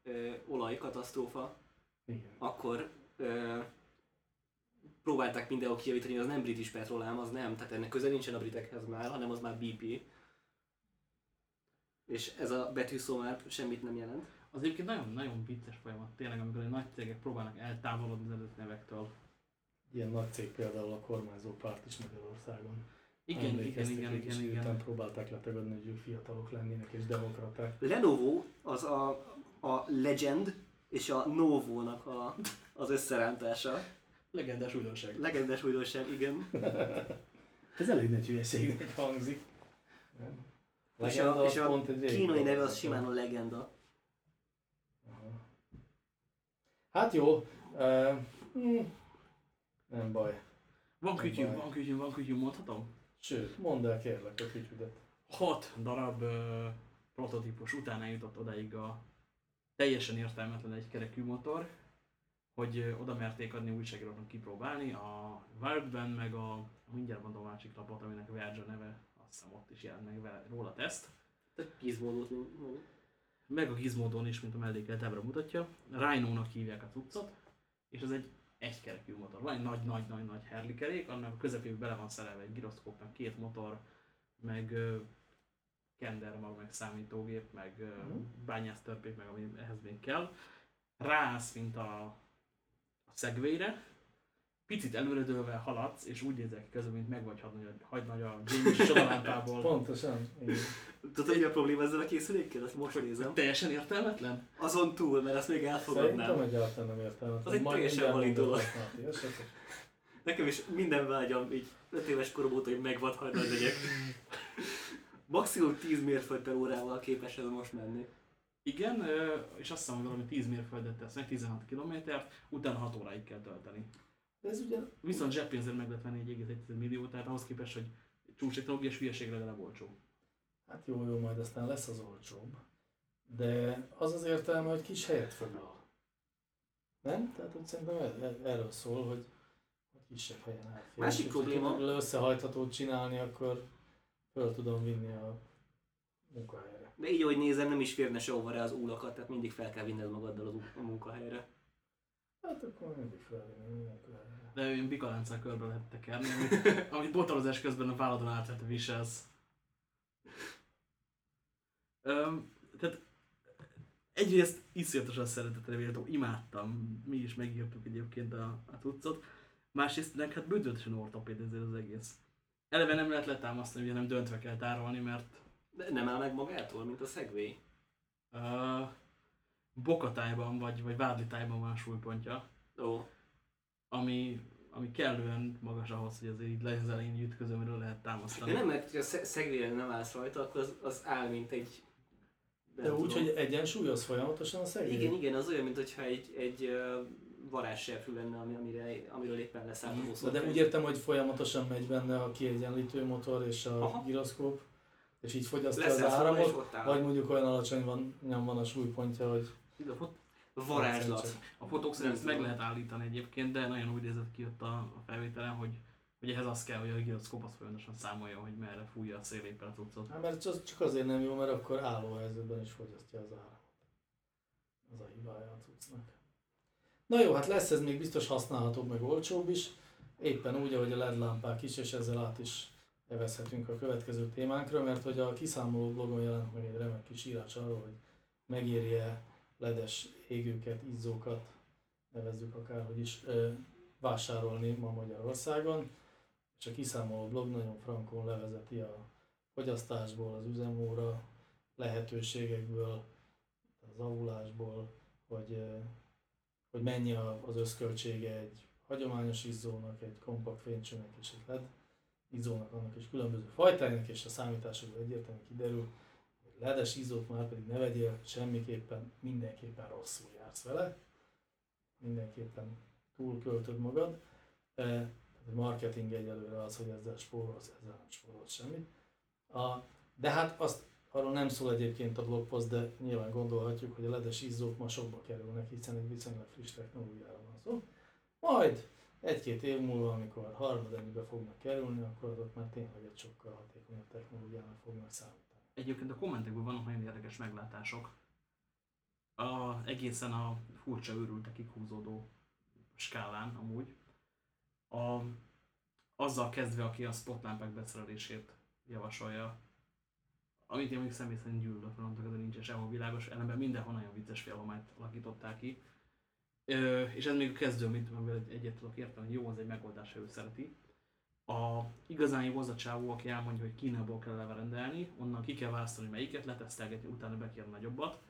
ö, olajkatasztrófa, Igen. akkor ö, próbálták mindenhol kijavítani, hogy az nem British Petroleum, az nem, tehát ennek köze nincsen a britekhez már, hanem az már BP. És ez a betűszó már semmit nem jelent. Az egyébként nagyon, nagyon vicces folyamat, tényleg, amikor a nagy cégek próbálnak eltávolodni az előtt nevektől. Ilyen nagy cég például a kormányzó párt is Magyarországon. Igen, igen, igen, igen, igen. próbálták letagadni, hogy ők fiatalok lennének és demokraták. Lenovo az a, a Legend és a Novo-nak a, az összerántása. Legendás újdonság. Legendás újdonság, igen. Ez elég nagy hülyeségnek hangzik. Nem? És a, és a pont egy régi kínai neve az simán a Legenda. Hát jó. Uh, mm, nem baj. Van kütyű, van kütyű, van kütyű, mondhatom? Sőt, mondd el kérlek a kütyüdet. Hat darab uh, prototípus után eljutott odáig a teljesen értelmetlen egy kerekű motor, hogy oda merték adni újságíróknak kipróbálni, a Wiredben, meg a, mindjárt mondom a másik lapot, aminek a Verge neve, azt hiszem ott is jelent meg vele, róla teszt, gizmódot. meg a Gizmodon is, mint a mellékelt ábra mutatja. Rhino-nak hívják a cuccot, és ez egy egykerekű motor. Van egy nagy-nagy-nagy-nagy Harley kerék, annak a közepébe bele van szerelve egy gyroszkóp, meg két motor, meg ö, kender mag, meg számítógép, meg Mhm. bányásztörpék, meg ami ehhez még kell. Ráállsz, mint a, a szegvére, picit előredőlve haladsz, és úgy nézel ki közben, mint meg vagy hagynagy, hagynagy a James csodalámpából. Pontosan. Tudod, hogy mi a probléma ezzel a készülékkel? Azt most nézem. Teljesen értelmetlen? Azon túl, mert azt még Szerintem elfogadnám. egyáltalán nem értem. Az egy teljesen valid dolog. Nekem is minden vágyam így 5 éves korom óta, hogy megvadhajnad legyek. Maximum 10 mérföld per órával képes ez most menni. Igen, és azt hiszem, hogy valami 10 mérföldet tesz meg, 16 kilométert, utána 6 óráig kell tölteni. De ez ugye Viszont zseppénzért meg lehet venni 1,1 millió, tehát ahhoz képest, hogy csúcs technológia és hülyeség legalább olcsó. Hát jó, jó, majd aztán lesz az olcsóbb. De az az értelme, hogy kis helyet foglal. Nem? Tehát hogy szerintem er- er- erről szól, hogy hogy kisebb helyen elfér. Másik És probléma- hogyha összehajthatót csinálni, akkor föl tudom vinni a munkahelyre. De így, ahogy nézem, nem is férne sehova rá az úlakat, tehát mindig fel kell vinned magaddal az ú- a munkahelyre. Hát akkor mindig felvinni. De olyan bikalánccal körbe lehet tekerni, amit, amit botorozás közben a válladon átvet viselsz. Öm, tehát egyrészt iszonyatosan szeretetre méltó, imádtam, mi is megírtuk egyébként a, a cuccot. Másrészt meg hát bődöltesen ortopéd ezért az egész. Eleve nem lehet letámasztani, ugye nem döntve kell tárolni, mert De nem áll meg magától, mint a Segway. uh, bokatájban vagy, vagy vádlitájban van a súlypontja, Ó, ami, ami kellően magas ahhoz, hogy azért így az elején ütközőmről lehet támasztani. de nem, mert ha a Segway-re nem állsz rajta, akkor az, az áll, mint egy... De úgy, hogy egyensúlyoz folyamatosan a szegény. Igen, igen, az olyan, mintha egy, egy ö, varázsserfű lenne, ami, amire, amiről éppen leszállt a de úgy értem, hogy folyamatosan megy benne a kiegyenlítő motor és a Aha. gyroszkóp, és így fogyasztja az róla, és áramot, vagy mondjuk olyan alacsony van, nyom van a súlypontja, hogy A, fot- Varázslat. a fotók szerint ezt Nem meg lehet állítani egyébként, de nagyon úgy nézett ki ott a, felvételen, hogy, hogy ehhez az kell, hogy a gyroszkóp az folyamatosan számolja, hogy merre fújja a szél éppen a cuccot. Hát mert az csak azért nem jó, mert akkor álló helyzetben is fogyasztja az áramot. Az a hibája a cuccnak. Na jó, hát lesz ez még biztos használhatóbb, meg olcsóbb is. Éppen úgy, ahogy a LED lámpák is, és ezzel át is evezhetünk a következő témánkra, mert hogy a kiszámoló blogon jelent meg egy remek kis írás arról, hogy megéri-e ledes égőket, izzókat, nevezzük akárhogy is, vásárolni ma Magyarországon. És a kiszámoló blog nagyon frankon levezeti a fogyasztásból, az üzemóra lehetőségekből, az avulásból, hogy, hogy mennyi az összköltsége egy hagyományos izzónak, egy kompakt fénycsőnek és egy izzónak, annak is különböző fajtájának, és a számításokból egyértelműen kiderül, hogy ledes izzót már pedig ne vegyél, semmiképpen, mindenképpen rosszul jársz vele, mindenképpen túlköltöd magad. E, a marketing egyelőre az, hogy ezzel spórolsz, ezzel nem spórolsz semmit. A, de hát azt arról nem szól egyébként a blogpost, de nyilván gondolhatjuk, hogy a ledes izzók ma sokba kerülnek, hiszen egy viszonylag friss technológiára van szó. Majd egy-két év múlva, amikor harmad ennyibe fognak kerülni, akkor azok már tényleg egy sokkal hatékonyabb technológiának fognak számítani. Egyébként a kommentekben vannak nagyon érdekes meglátások. A, egészen a furcsa őrültekig húzódó skálán amúgy. A, azzal kezdve, aki a spotlámpák beszerelését javasolja, amit én még személy szerint gyűlölök, ez nincsen sehol világos, ellenben mindenhol nagyon vicces félhományt alakították ki. És ez még a kezdő, amit amivel egy- egyet tudok érteni, jó, az egy megoldás, ha ő szereti. A igazán jó az a csávó, aki elmondja, hogy Kínából kell eleve rendelni, onnan ki kell választani, melyiket letesztelgetni, utána be kell a nagyobbat.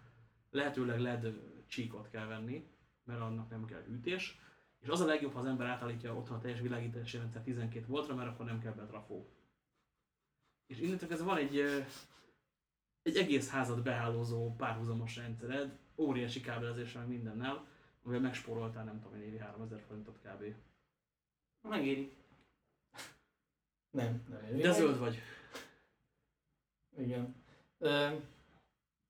Lehetőleg LED csíkot kell venni, mert annak nem kell hűtés. És az a legjobb, ha az ember átállítja otthon a teljes világítási rendszer 12 voltra, mert akkor nem kell be trafó. És innentől kezdve van egy, egy egész házat behálózó párhuzamos rendszered, óriási kábelezéssel, mindennel, amivel megspóroltál nem tudom, én évi 3000 forintot kb. Megéri. Nem, nem éri De zöld vagy. Igen.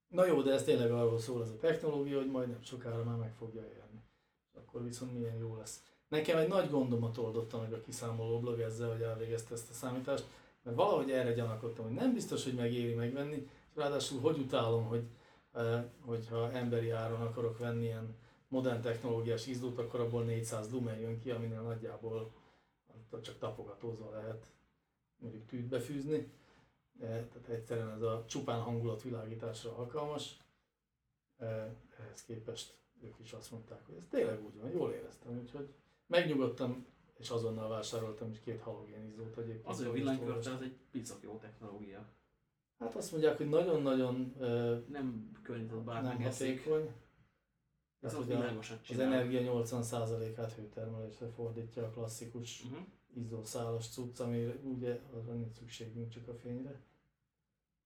Na jó, de ez tényleg arról szól ez a technológia, hogy majd nem sokára már meg fogja élni. És akkor viszont milyen jó lesz. Nekem egy nagy gondomat oldotta meg a kiszámoló blog ezzel, hogy elvégezte ezt a számítást, mert valahogy erre gyanakodtam, hogy nem biztos, hogy megéri megvenni, és ráadásul hogy utálom, hogy hogyha emberi áron akarok venni ilyen modern technológiás izzót, akkor abból 400 lumen jön ki, aminél nagyjából csak tapogatózva lehet mondjuk tűt befűzni. E, tehát egyszerűen ez a csupán hangulatvilágításra alkalmas. E, ehhez képest ők is azt mondták, hogy ez tényleg úgy van, jól éreztem, úgyhogy megnyugodtam, és azonnal vásároltam is két halogénizzót egyébként. Az, a villanykörte az egy picak jó technológia. Hát azt mondják, hogy nagyon-nagyon e, Nem környezetbarát nem hatékony. Ez az az csinál. energia 80%-át hőtermelésre fordítja a klasszikus Uh-huh. izzószálas cucc, ami ugye arra nincs szükségünk csak a fényre.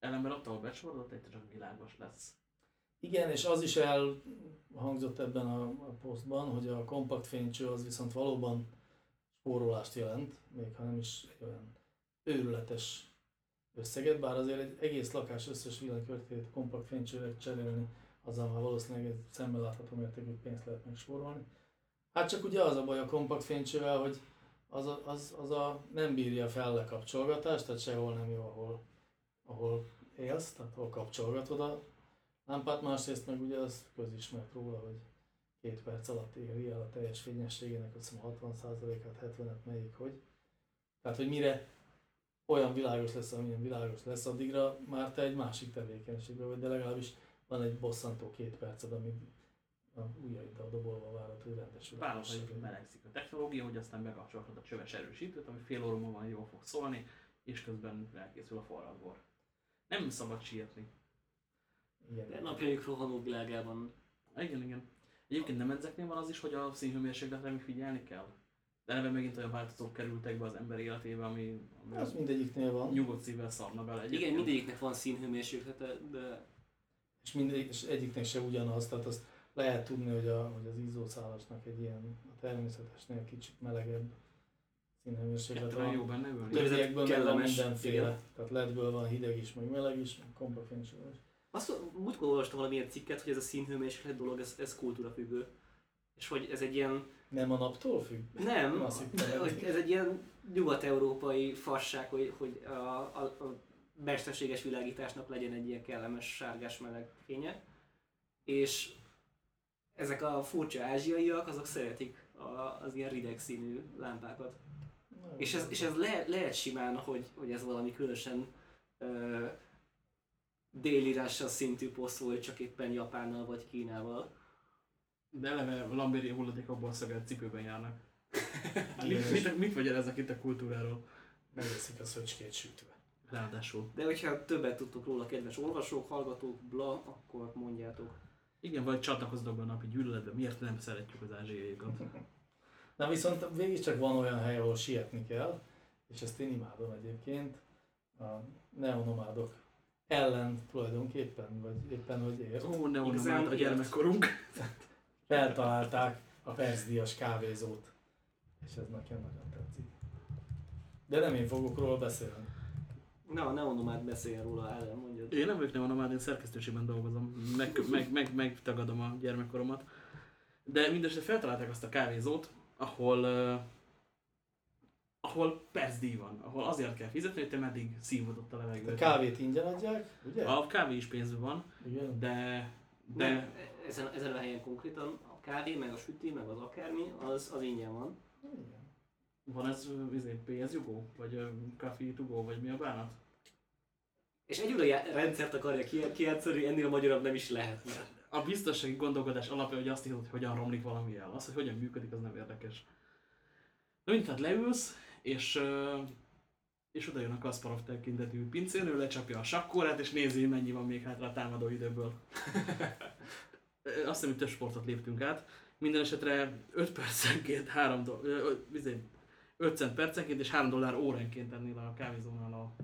Ellenben ott, ahol becsavarodott, egy csak világos lesz. Igen, és az is elhangzott ebben a, a posztban, hogy a kompakt fénycső az viszont valóban spórolást jelent, még ha nem is olyan őrületes összeget, bár azért egy egész lakás összes villanykörtét kompakt fénycsőre cserélni, azzal már valószínűleg szemmel látható mértékű pénzt lehet megspórolni. Hát csak ugye az a baj a kompakt fénycsővel, hogy az a, az, az a nem bírja fel lekapcsolgatást, tehát sehol nem jó, ahol, ahol élsz, tehát ahol kapcsolgatod a lámpát, másrészt meg ugye az közismert róla, hogy két perc alatt éri el a teljes fényességének, azt hiszem 60%-át, 70-et melyik, hogy. Tehát, hogy mire olyan világos lesz, amilyen világos lesz, addigra már te egy másik tevékenységbe vagy, de legalábbis van egy bosszantó két perced, amíg a ujjaiddal dobolva hogy rendesül. a Válasz, hogy melegszik a technológia, hogy aztán bekapcsolhatod a csöves erősítőt, ami fél óra múlva jól fog szólni, és közben elkészül a forradbor. Nem szabad sietni. Igen. De napjaink rohanó világában Igen, igen. Egyébként nem ezeknél van az is, hogy a színhőmérsékletre még figyelni kell? De eleve megint olyan változók kerültek be az ember életébe, ami, ami Az mindegyiknél van. nyugodt szívvel szarna bele. Igen, Egyébként mindegyiknek van színhőmérséklete, de És, mindegyik, és egyiknek se ugyanaz, tehát azt lehet tudni, hogy, a, hogy az izzószálasnak egy ilyen a természetesnél kicsit melegebb színhőmérséklet Ettől jó van. benne ülni. Több- Többiekből meg van mindenféle, igen. tehát ledből van hideg is, meg meleg is, meg kompafényső is. Azt múltkor olvastam valamilyen cikket, hogy ez a színhőmérséklet dolog, ez, ez kultúrafüggő. És hogy ez egy ilyen, Nem a naptól függ? nem, hogy ez egy ilyen nyugat-európai fasság, hogy, hogy a, a, a mesterséges világításnak legyen egy ilyen kellemes sárgás meleg fénye. És ezek a furcsa ázsiaiak, azok szeretik a, az ilyen rideg színű lámpákat. És ez, és ez le, lehet simán, hogy, hogy ez valami különösen ö, délírással szintű poszt volt, csak éppen Japánnal vagy Kínával. De eleve lambéri hulladékokból szögelt cipőben járnak. Mit, mit, mit vagy ezek itt a kultúráról? Megeszik a szöcskét sütve. Ráadásul. De hogyha többet tudtok róla, kedves olvasók, hallgatók, bla, akkor mondjátok. Igen, vagy csatlakozzatok be a napi gyűlöletbe, miért nem szeretjük az ázsiaiakat. Na viszont végig csak van olyan hely, ahol sietni kell, és ezt én imádom egyébként, a neonomádok ellen tulajdonképpen, vagy éppen hogy ért, Ó, ne Igazán mondom, a gyermekkorunk. feltalálták a percdíjas kávézót, és ez nekem nagyon tetszik. De nem én fogok róla beszélni. Na, a Neonomád beszéljen róla, ellen mondjad. Én nem vagyok neonomád, én szerkesztőségben dolgozom, meg, meg, meg, megtagadom a gyermekkoromat. De mindesetre feltalálták azt a kávézót, ahol, uh, ahol percdíj van, ahol azért kell fizetni, hogy te meddig szívod ott a A levegőt. kávét ingyen adják, ugye? A kávé is pénzben van, Igen. de, de Nem, ezen, ezen a helyen konkrétan a kávé, meg a süti, meg az akármi, az, az ingyen van. Igen. van ez izé, pénzjugó, vagy uh, coffee to go, vagy mi a bánat? És egy olyan rendszert akarja ki- kijátszani, ennél magyarabb nem is lehetne. A biztonsági gondolkodás alapja, hogy azt hiszed, hogy hogyan romlik valami el. Az, hogy hogyan működik, az nem érdekes. Na mint tehát leülsz, és, és oda jön a Kasparov tekintetű pincérnő, lecsapja a sakkórát, és nézi, mennyi van még hátra a támadó időből. Azt hiszem, hogy több sportot léptünk át. Minden esetre 5 percenként 3 do- ö, ö, izé, 5 cent percenként és 3 dollár óránként ennél a kávézónál a,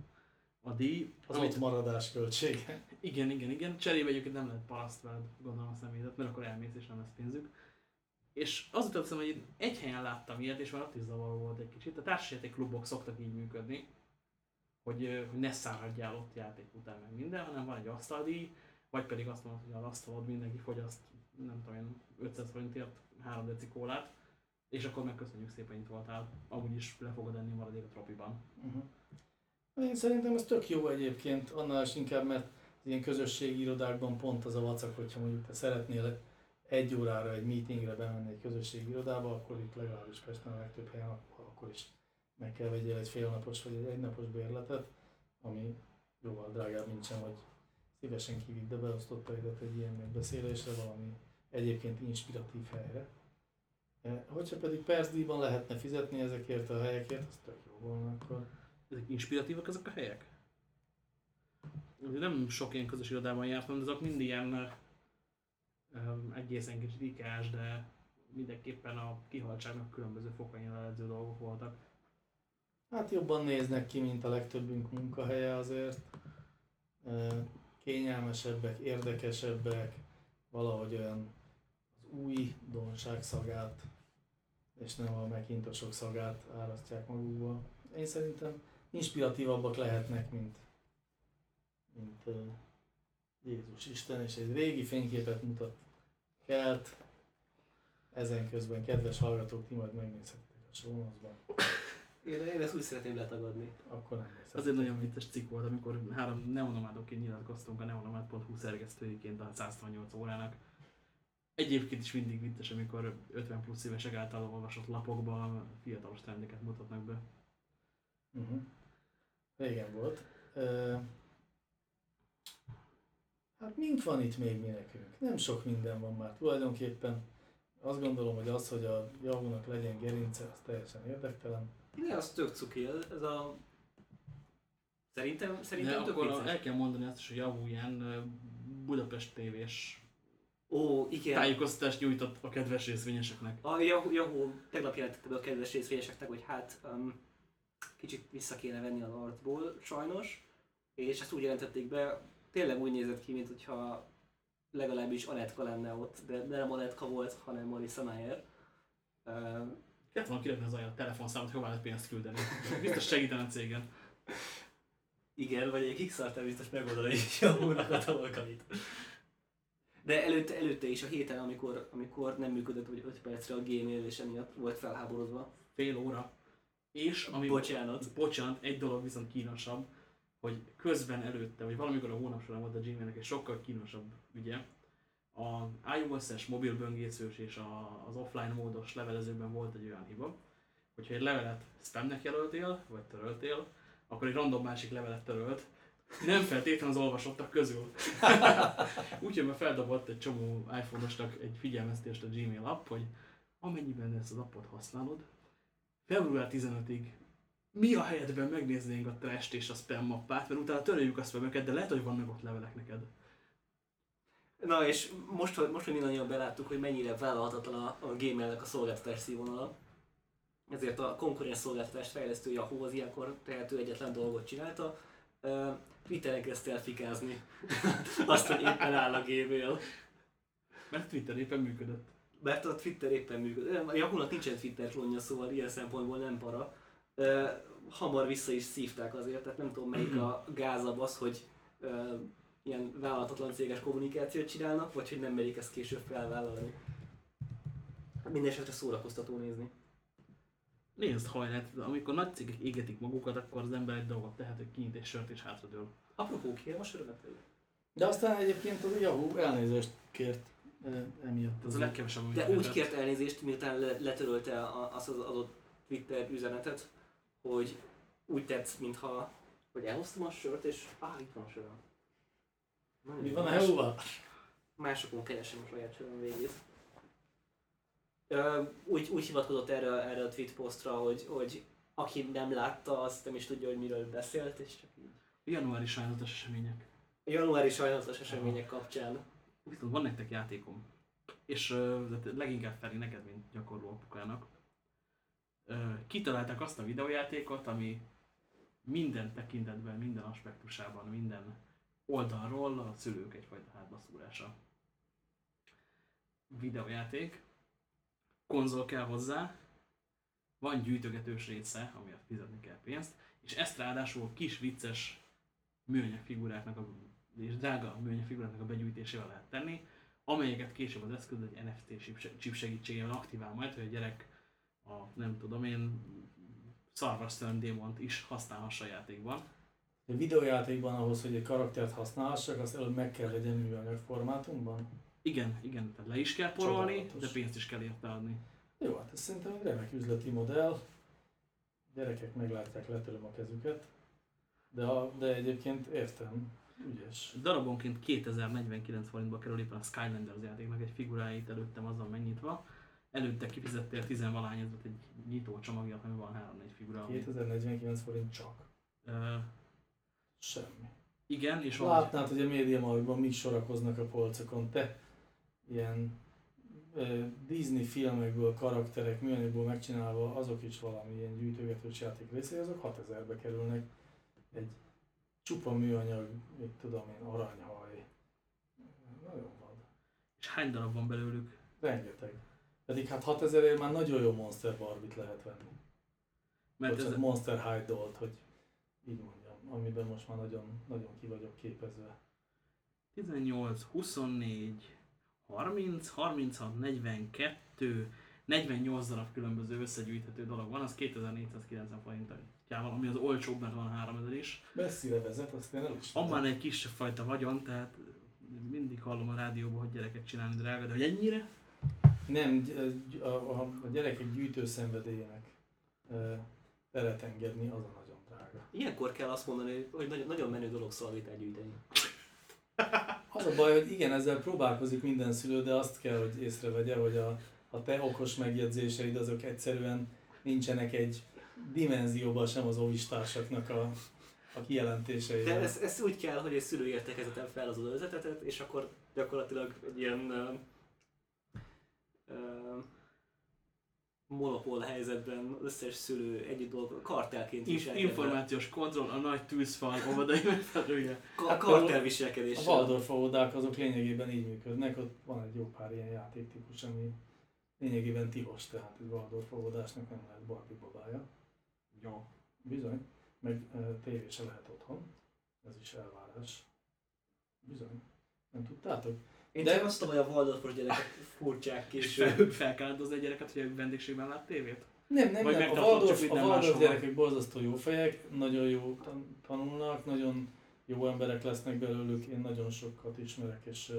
a díj. Az amit- ott maradás költsége. igen, igen, igen. Cserébe egyébként nem lehet paraszt veled, gondolom a személyzet, mert akkor elmész és nem lesz pénzük. És az jutott hogy én egy helyen láttam ilyet, és már ott is zavaró volt egy kicsit. A társasjáték klubok szoktak így működni, hogy, hogy ne száradjál ott játék után meg minden, hanem van egy asztaldíj, vagy pedig azt mondod, hogy az asztalod mindenki fogyaszt, nem tudom én, 500 forintért 3 deci kólát, és akkor megköszönjük szépen, itt voltál. Amúgy is le fogod enni maradék a tropiban. Uh-huh. Én szerintem ez tök jó egyébként, annál is inkább, mert ilyen közösségi irodákban pont az a vacak, hogyha mondjuk te szeretnél egy órára egy meetingre bemenni egy közösségi irodába, akkor itt legalábbis Pesten a legtöbb helyen ak- akkor is meg kell vegyél egy félnapos vagy egy egynapos bérletet, ami jóval drágább, mint sem, hogy szívesen kividd, de beosztotta ide egy ilyen megbeszélésre, valami egyébként inspiratív helyre. Eh, Hogyha pedig percdíjban lehetne fizetni ezekért a helyekért, az tök jó volna akkor. Ezek inspiratívak ezek a helyek? Nem sok ilyen közös irodában jártam, de azok mind ilyen um, egészen kicsit ikás, de mindenképpen a kihaltságnak különböző fokain leledző dolgok voltak. Hát jobban néznek ki, mint a legtöbbünk munkahelye azért. Kényelmesebbek, érdekesebbek, valahogy olyan az új donság szagát, és nem a megintosok szagát árasztják magukba. Én szerintem inspiratívabbak lehetnek, mint, mint ö, Jézus Isten, és egy régi fényképet mutat kelt. Ezen közben, kedves hallgatók, ti majd megnézhetitek a sónozban. Én, én ezt úgy szeretném letagadni. Akkor nem nézhetitek. Az egy nagyon vicces cikk volt, amikor három neonomádokként nyilatkoztunk a neonomád.hu szerkesztőiként a 168 órának. Egyébként is mindig vicces, amikor 50 plusz évesek által olvasott lapokban fiatalos trendeket mutatnak be. Uh-huh. Régen volt. Ö, hát mink van itt még mi nekünk? Nem sok minden van már tulajdonképpen. Azt gondolom, hogy az, hogy a Yahoo-nak legyen gerince, az teljesen érdektelen. Ne, az tök cuki, ez, ez a... Szerintem, De szerintem tök akkor el kell mondani azt is, hogy Yahoo ilyen Budapest tévés Ó, igen. tájékoztatást nyújtott a kedves részvényeseknek. A Yahoo, Yahoo tegnap jelentette be a kedves részvényeseknek, hogy hát um, kicsit vissza kéne venni az arcból, sajnos. És ezt úgy jelentették be, tényleg úgy nézett ki, mint hogyha legalábbis Anetka lenne ott, de nem Anetka volt, hanem Marissa Mayer. Um, Kellett volna kirakni az ajánlat telefonszámot, lehet pénzt küldeni. Biztos segítene a cégen. igen, vagy egy Kickstarter biztos megoldani egy Yahoo-nak a dolgait. De előtte, előtte is a héten, amikor, amikor nem működött, vagy 5 percre a Gmail, és emiatt volt felháborodva. Fél óra. És ami Bocsánat. bocsánat, egy dolog viszont kínosabb, hogy közben előtte, vagy valamikor a hónap során volt a Gmailnek egy sokkal kínosabb ügye. A iOS-es mobil böngészős és a, az offline módos levelezőben volt egy olyan hiba, hogyha egy levelet spamnek jelöltél, vagy töröltél, akkor egy random másik levelet törölt, nem feltétlenül az olvasottak közül. Úgyhogy már feldobott egy csomó iPhone-osnak egy figyelmeztést a Gmail app, hogy amennyiben ezt az appot használod, február 15-ig mi a helyetben megnéznénk a trash és a spam mappát, mert utána töröljük a spameket, de lehet, hogy vannak ott levelek neked. Na és most, hogy, most, hogy mindannyian beláttuk, hogy mennyire vállalhatatlan a, a gamernek a szolgáltatás színvonala, ezért a konkurens szolgáltatás fejlesztő Yahoo az ilyenkor tehető egyetlen dolgot csinálta, uh, Twitteren kezdte el fikázni azt, hogy éppen áll a Gmail. Mert Twitter éppen működött. Mert a Twitter éppen működik. A Yahoo-nak nincsen Twitter klónja, szóval ilyen szempontból nem para. Uh, hamar vissza is szívták azért, tehát nem tudom melyik a gázabb az, hogy uh, ilyen vállalatatlan céges kommunikációt csinálnak, vagy hogy nem merik ezt később felvállalni. Mindenesetre szórakoztató nézni. Nézd, hajnát, amikor nagy cégek égetik magukat, akkor az ember egy dolgot tehet, hogy kinyit egy sört és hátradől. Apropó, kérem a sörömet tőle. De aztán egyébként az Yahoo elnézést kért emiatt. Ez a legkevesebb, amit De úgy kért elnézést, miután le- letörölte azt az adott Twitter üzenetet, hogy úgy tetsz, mintha hogy elhoztam a sört, és áh, itt van a söröm. Nagyon Mi van a Yahoo-val? Másokon keresem a saját söröm végét. Ö, úgy, úgy hivatkozott erre, erre a tweet postra, hogy, hogy aki nem látta, azt nem is tudja, hogy miről beszélt, és csak így. Januári sajnálatos események. Januári sajnálatos események kapcsán. Viszont van nektek játékom. És uh, leginkább felé neked, mint gyakorló apukának. Kitalálták azt a videójátékot, ami minden tekintetben, minden aspektusában, minden oldalról a szülők egyfajta hátbaszúrása. Videójáték, konzol kell hozzá, van gyűjtögetős része, amiért fizetni kell pénzt, és ezt ráadásul kis vicces műanyag figuráknak a, és drága műanyag figuráknak a begyűjtésével lehet tenni, amelyeket később az eszköz egy NFT chip- segítségével aktivál majd, hogy a gyerek a nem tudom én szarvasztőn démont is használhassa a játékban. A videójátékban ahhoz, hogy egy karaktert használhassak, azt előbb meg kell legyen műanyag formátumban. Igen, igen, tehát le is kell porolni, Csodálatos. de pénzt is kell érte adni. Jó, hát ez szerintem egy remek üzleti modell. Gyerekek meglátják, letöröm a kezüket. De, a, de egyébként értem, ügyes. Darabonként 2049 forintba kerül éppen a Skylanders játéknak egy figuráit előttem azon megnyitva. Előtte kifizettél 10 valány, ez volt egy nyitó csomagja, ami van 3-4 figura. ami- 2049 forint csak. Ö, Semmi. igen, és van Látnád, hogy a médiamarkban mik sorakoznak a polcokon. Te ilyen ö, Disney filmekből, karakterek, műanyagból megcsinálva, azok is valami ilyen gyűjtögetős játék részei, azok 6000-be kerülnek. Egy csupa műanyag, mit tudom én, aranyhaj. Nagyon vad. és hány darab van belőlük? Rengeteg. Pedig hát 6000 ért már nagyon jó Monster Barbie-t lehet venni. Mert Bocsánat, ez, Monster High Doll-t, hogy így mondjam, amiben most már nagyon, nagyon ki vagyok képezve. 18, 24, 30, 36, 42, 48 darab különböző összegyűjthető dolog van, az 2490 forintjával, ami az olcsóbb, mert van 3000 is. Messzire vezet, azt én el is már egy kisebb fajta vagyon, tehát mindig hallom a rádióban, hogy gyerekek csinálni drága, de hogy ennyire? Nem, a, a, a gyerekek gyűjtőszenvedélyének e, teret engedni, az a nagyon drága. Ilyenkor kell azt mondani, hogy nagyon, nagyon menő dolog szalvétát gyűjteni. Az a baj, hogy igen, ezzel próbálkozik minden szülő, de azt kell, hogy észrevegye, hogy a, a te okos megjegyzéseid azok egyszerűen nincsenek egy dimenzióban sem az óvistársaknak a, a kijelentéseivel. De ez, ez úgy kell, hogy egy szülő értekezetem fel az ötletet, és akkor gyakorlatilag egy ilyen uh, uh, monopól helyzetben összes szülő együtt dolgozik, kartelként viselkedve. információs kontroll, a nagy tűzfal óvodai megfelelője. Ka- kartel A viselkedéssel. Waldorf óvodák azok lényegében így működnek, ott van egy jó pár ilyen játéktípus, ami lényegében tilos, tehát egy Waldorf óvodásnak nem lehet Barbie babája. Jó. Bizony. Meg tévé se lehet otthon. Ez is elvárás. Bizony. Nem tudtátok? Én De- csak azt tudom, hogy a Waldorfos gyerekek furcsák És később. fel, fel kell áldozni egy gyereket, hogy a vendégségben lát tévét? Nem, nem, Vagy nem. A Waldorf, a Waldorf gyerekek borzasztó jó fejek, nagyon jó tan- tanulnak, nagyon jó emberek lesznek belőlük, én nagyon sokat ismerek, és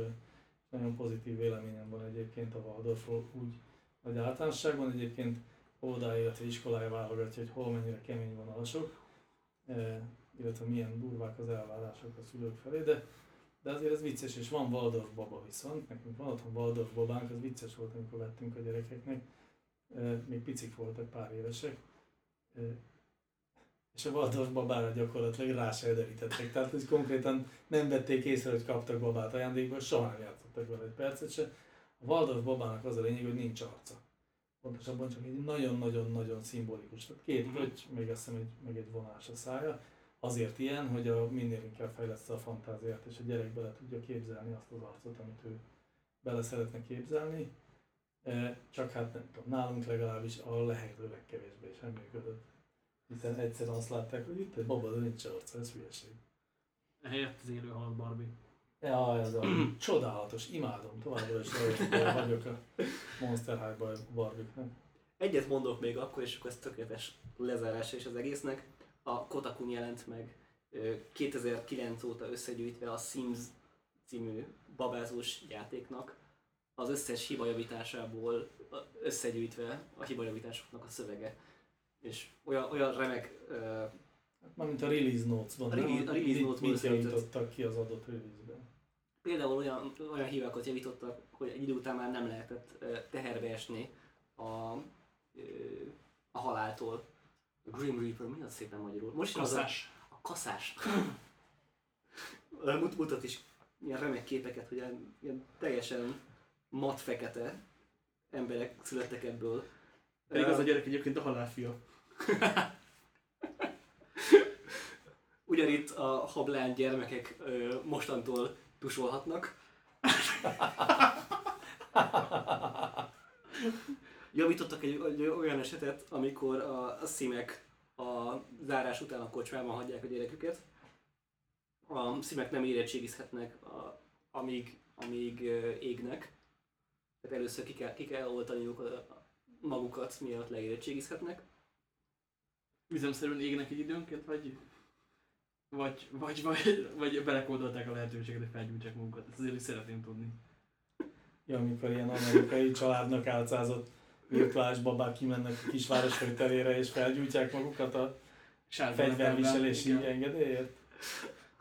nagyon pozitív véleményem van egyébként a Waldorfról úgy, vagy általánosságban egyébként illetve iskolája válogatja, hogy hol mennyire kemény vonalasok, e, illetve milyen durvák az elvárások a szülők felé, de, de azért ez vicces, és van Waldorf baba viszont, nekünk van otthon Waldorf babánk, az vicces volt, amikor vettünk a gyerekeknek, E, még picik voltak, pár évesek, E, és a Waldorf babára gyakorlatilag rá se derítettek. Tehát hogy konkrétan nem vették észre, hogy kaptak babát ajándékba, soha nem játszottak vele egy percet se. A Waldorf babának az a lényeg, hogy nincs arca. Pontosabban csak egy nagyon-nagyon-nagyon szimbolikus. Tehát két Mhm. pötty, még azt hiszem, egy, meg egy vonás a szája. Azért ilyen, hogy a, minél inkább fejleszte a fantáziát, és a gyerek bele tudja képzelni azt az arcot, amit ő bele szeretne képzelni. E, Csak hát nem tudom, nálunk legalábbis a lehető legkevésbé sem működött. Hiszen egyszerűen azt látták, hogy itt egy baba, de nincs arca, ez hülyeség. Ehelyett az élő halott Barbie. Ja, ez a csodálatos, imádom, továbbra is rajta vagyok a Monster High-ban Barbie-nak. Egyet mondok még akkor, és akkor ez tökéletes lezárása is az egésznek. A Kotakun jelent meg ö, 2009 óta összegyűjtve a Sims című babázós játéknak az összes hibajavításából összegyűjtve a hibajavításoknak a szövege. És olyan, olyan remek ö, Mármint a release notes-ban, A nem? release- a release Mit- notes-ból Mit számított. javítottak ki az adott release-ben? Például olyan, olyan hibákat javítottak, hogy egy idő után már nem lehetett teherbe esni a, a haláltól. A Grim Reaper, mi az szépen magyarul? Most is az a, Kaszás. a kaszás. Mut, mutat is ilyen remek képeket, hogy ilyen, ilyen teljesen mat fekete emberek születtek ebből. Pedig az a gyerek egyébként a halálfia. Ugyanitt a hablány gyermekek ö, mostantól tusolhatnak. Javítottak egy, egy olyan esetet, amikor a, a szimek a zárás után a kocsmában hagyják a gyereküket. A szimek nem érettségizhetnek, a, amíg, amíg égnek. Tehát először ki kell, ki kell oltaniuk a magukat, mielőtt leérettségizhetnek. Üzemszerűen égnek egy időnként, vagy vagy, vagy, vagy, vagy belekódolták a lehetőséget, hogy felgyújtsák magukat. Ezt azért is szeretném tudni. Ja, amikor ilyen amerikai családnak álcázott virtuális babák kimennek a kisváros terére és felgyújtják magukat a fegyverviselési engedélyért.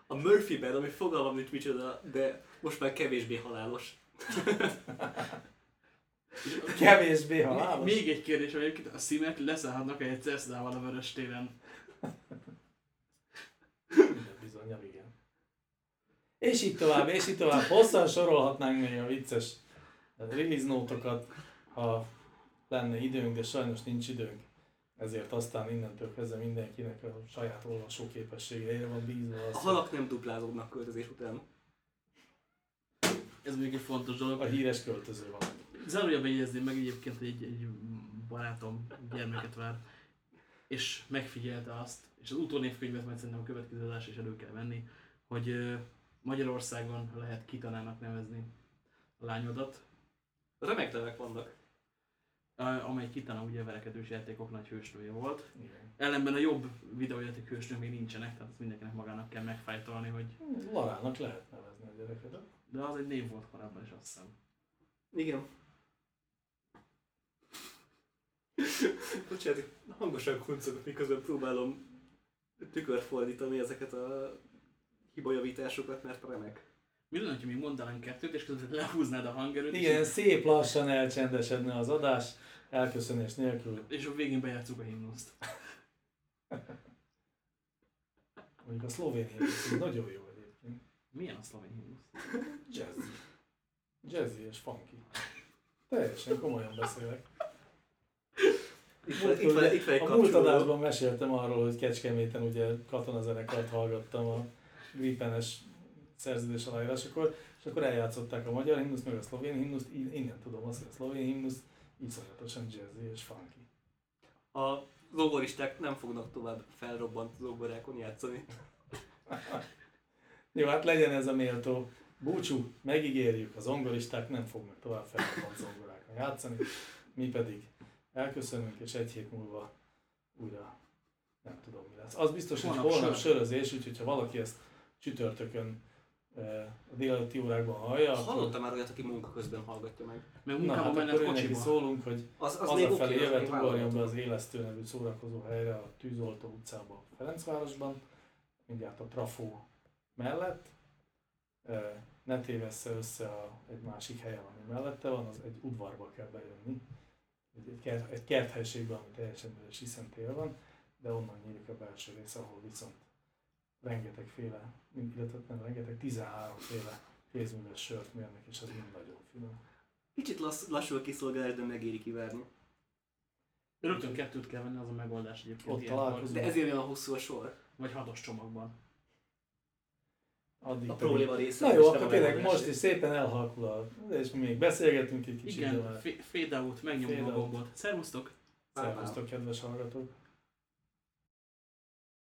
A Murphy-ben, ami fogalmam nincs micsoda, de most már kevésbé halálos. Kevésbé halálos. Még egy kérdés, hogy a szimek leszállhatnak egy Cessnával a vörös téren. Minden bizonyal, igen. És így tovább, és így tovább. Hosszan sorolhatnánk még a vicces release nótokat, ha lenne időnk, de sajnos nincs időnk. Ezért aztán innentől kezdve mindenkinek a saját olvasó képességeire van bízva A az, hogy halak nem duplázódnak költözés után. Ez még egy fontos dolog. a híres költöző van. Zárójelben jegyezném meg egyébként, hogy egy, egy barátom gyermeket vár, és megfigyelte azt, és az utónévkönyvet majd szerintem a következő adás is elő kell venni, hogy Magyarországon lehet kitanának nevezni a lányodat, Remek nevek vannak. a- amely kitana ugye verekedős játékok nagy hősnője volt. Igen. Ellenben a jobb videójáték hősnők még nincsenek, tehát ezt mindenkinek magának kell megfájtolni, hogy Larának lehet nevezni a gyereket. de az egy név volt korábban is azt hiszem. Igen. Bocsánat, hangosan kuncogok, miközben próbálom tükört fordítani ezeket a hibajavításokat, mert remek. Mi lenne, ha még mondanánk kettőt, és közben lehúznád a hangerőt, Igen, szép lassan elcsendesedne az adás, elköszönés nélkül. és, és a végén bejátszuk a himnuszt. Mondjuk a szlovén himnusz nagyon jó egyébként. Milyen a szlovén himnusz? Jazzy. Jazzy és funky. Teljesen komolyan beszélek. Itt van, itt van, itt van a múlt adásban meséltem arról, hogy Kecskeméten ugye katonazenekart hallgattam a Gripenes szerződés aláírásakor, és akkor eljátszották a magyar himnuszt, meg a szlovén himnuszt, Í- innen tudom azt, hogy a szlovén himnusz iszonyatosan jazzy és funky. A zongoristák nem fognak tovább felrobbant zongorákon játszani. Jó, hát legyen ez a méltó. Búcsú, megígérjük, az zongoristák nem fognak tovább felrobbant zongorákon játszani, mi pedig elköszönünk, és egy hét múlva újra nem tudom mi lesz. Az biztos, hogy Holnap holnap sör. sörözés, úgyhogy ha valaki ezt csütörtökön a délelőtti órákban hallja, akkor, Hallottam már olyat, aki munka közben hallgatja meg. Meg na, munkában hát mennek akkor kocsiba. szólunk, hogy Az, az hazafelé oké, az jövet ugorjon be az Élesztő nevű szórakozó helyre a Tűzoltó utcába Ferencvárosban, mindjárt a Trafó mellett. Ne tévessze össze a, egy másik helyen, ami mellette van, az egy udvarba kell bejönni. Egy, egy, kert, egy kerthelységben, ami teljesen üres, hiszen tél van. de onnan nyílik a belső rész, ahol viszont rengetegféle, illetve nem rengeteg, 13 féle kézműves sört mérnek, és az mind nagyon finom. Kicsit lassz, lassú a kiszolgálás, de megéri kivárni. Rögtön kettőt kell venni, az a megoldás egyébként. Ott találkozunk. De ezért olyan hosszú a sor. Vagy hatos csomagban. Addig A pedig- probléma része. Na jó, akkor tényleg most is szépen elhalkul a... És még beszélgetünk egy kicsit. Igen, fade out, megnyomom Fade a gombot. Szervusztok! Szervusztok, kedves hallgatók!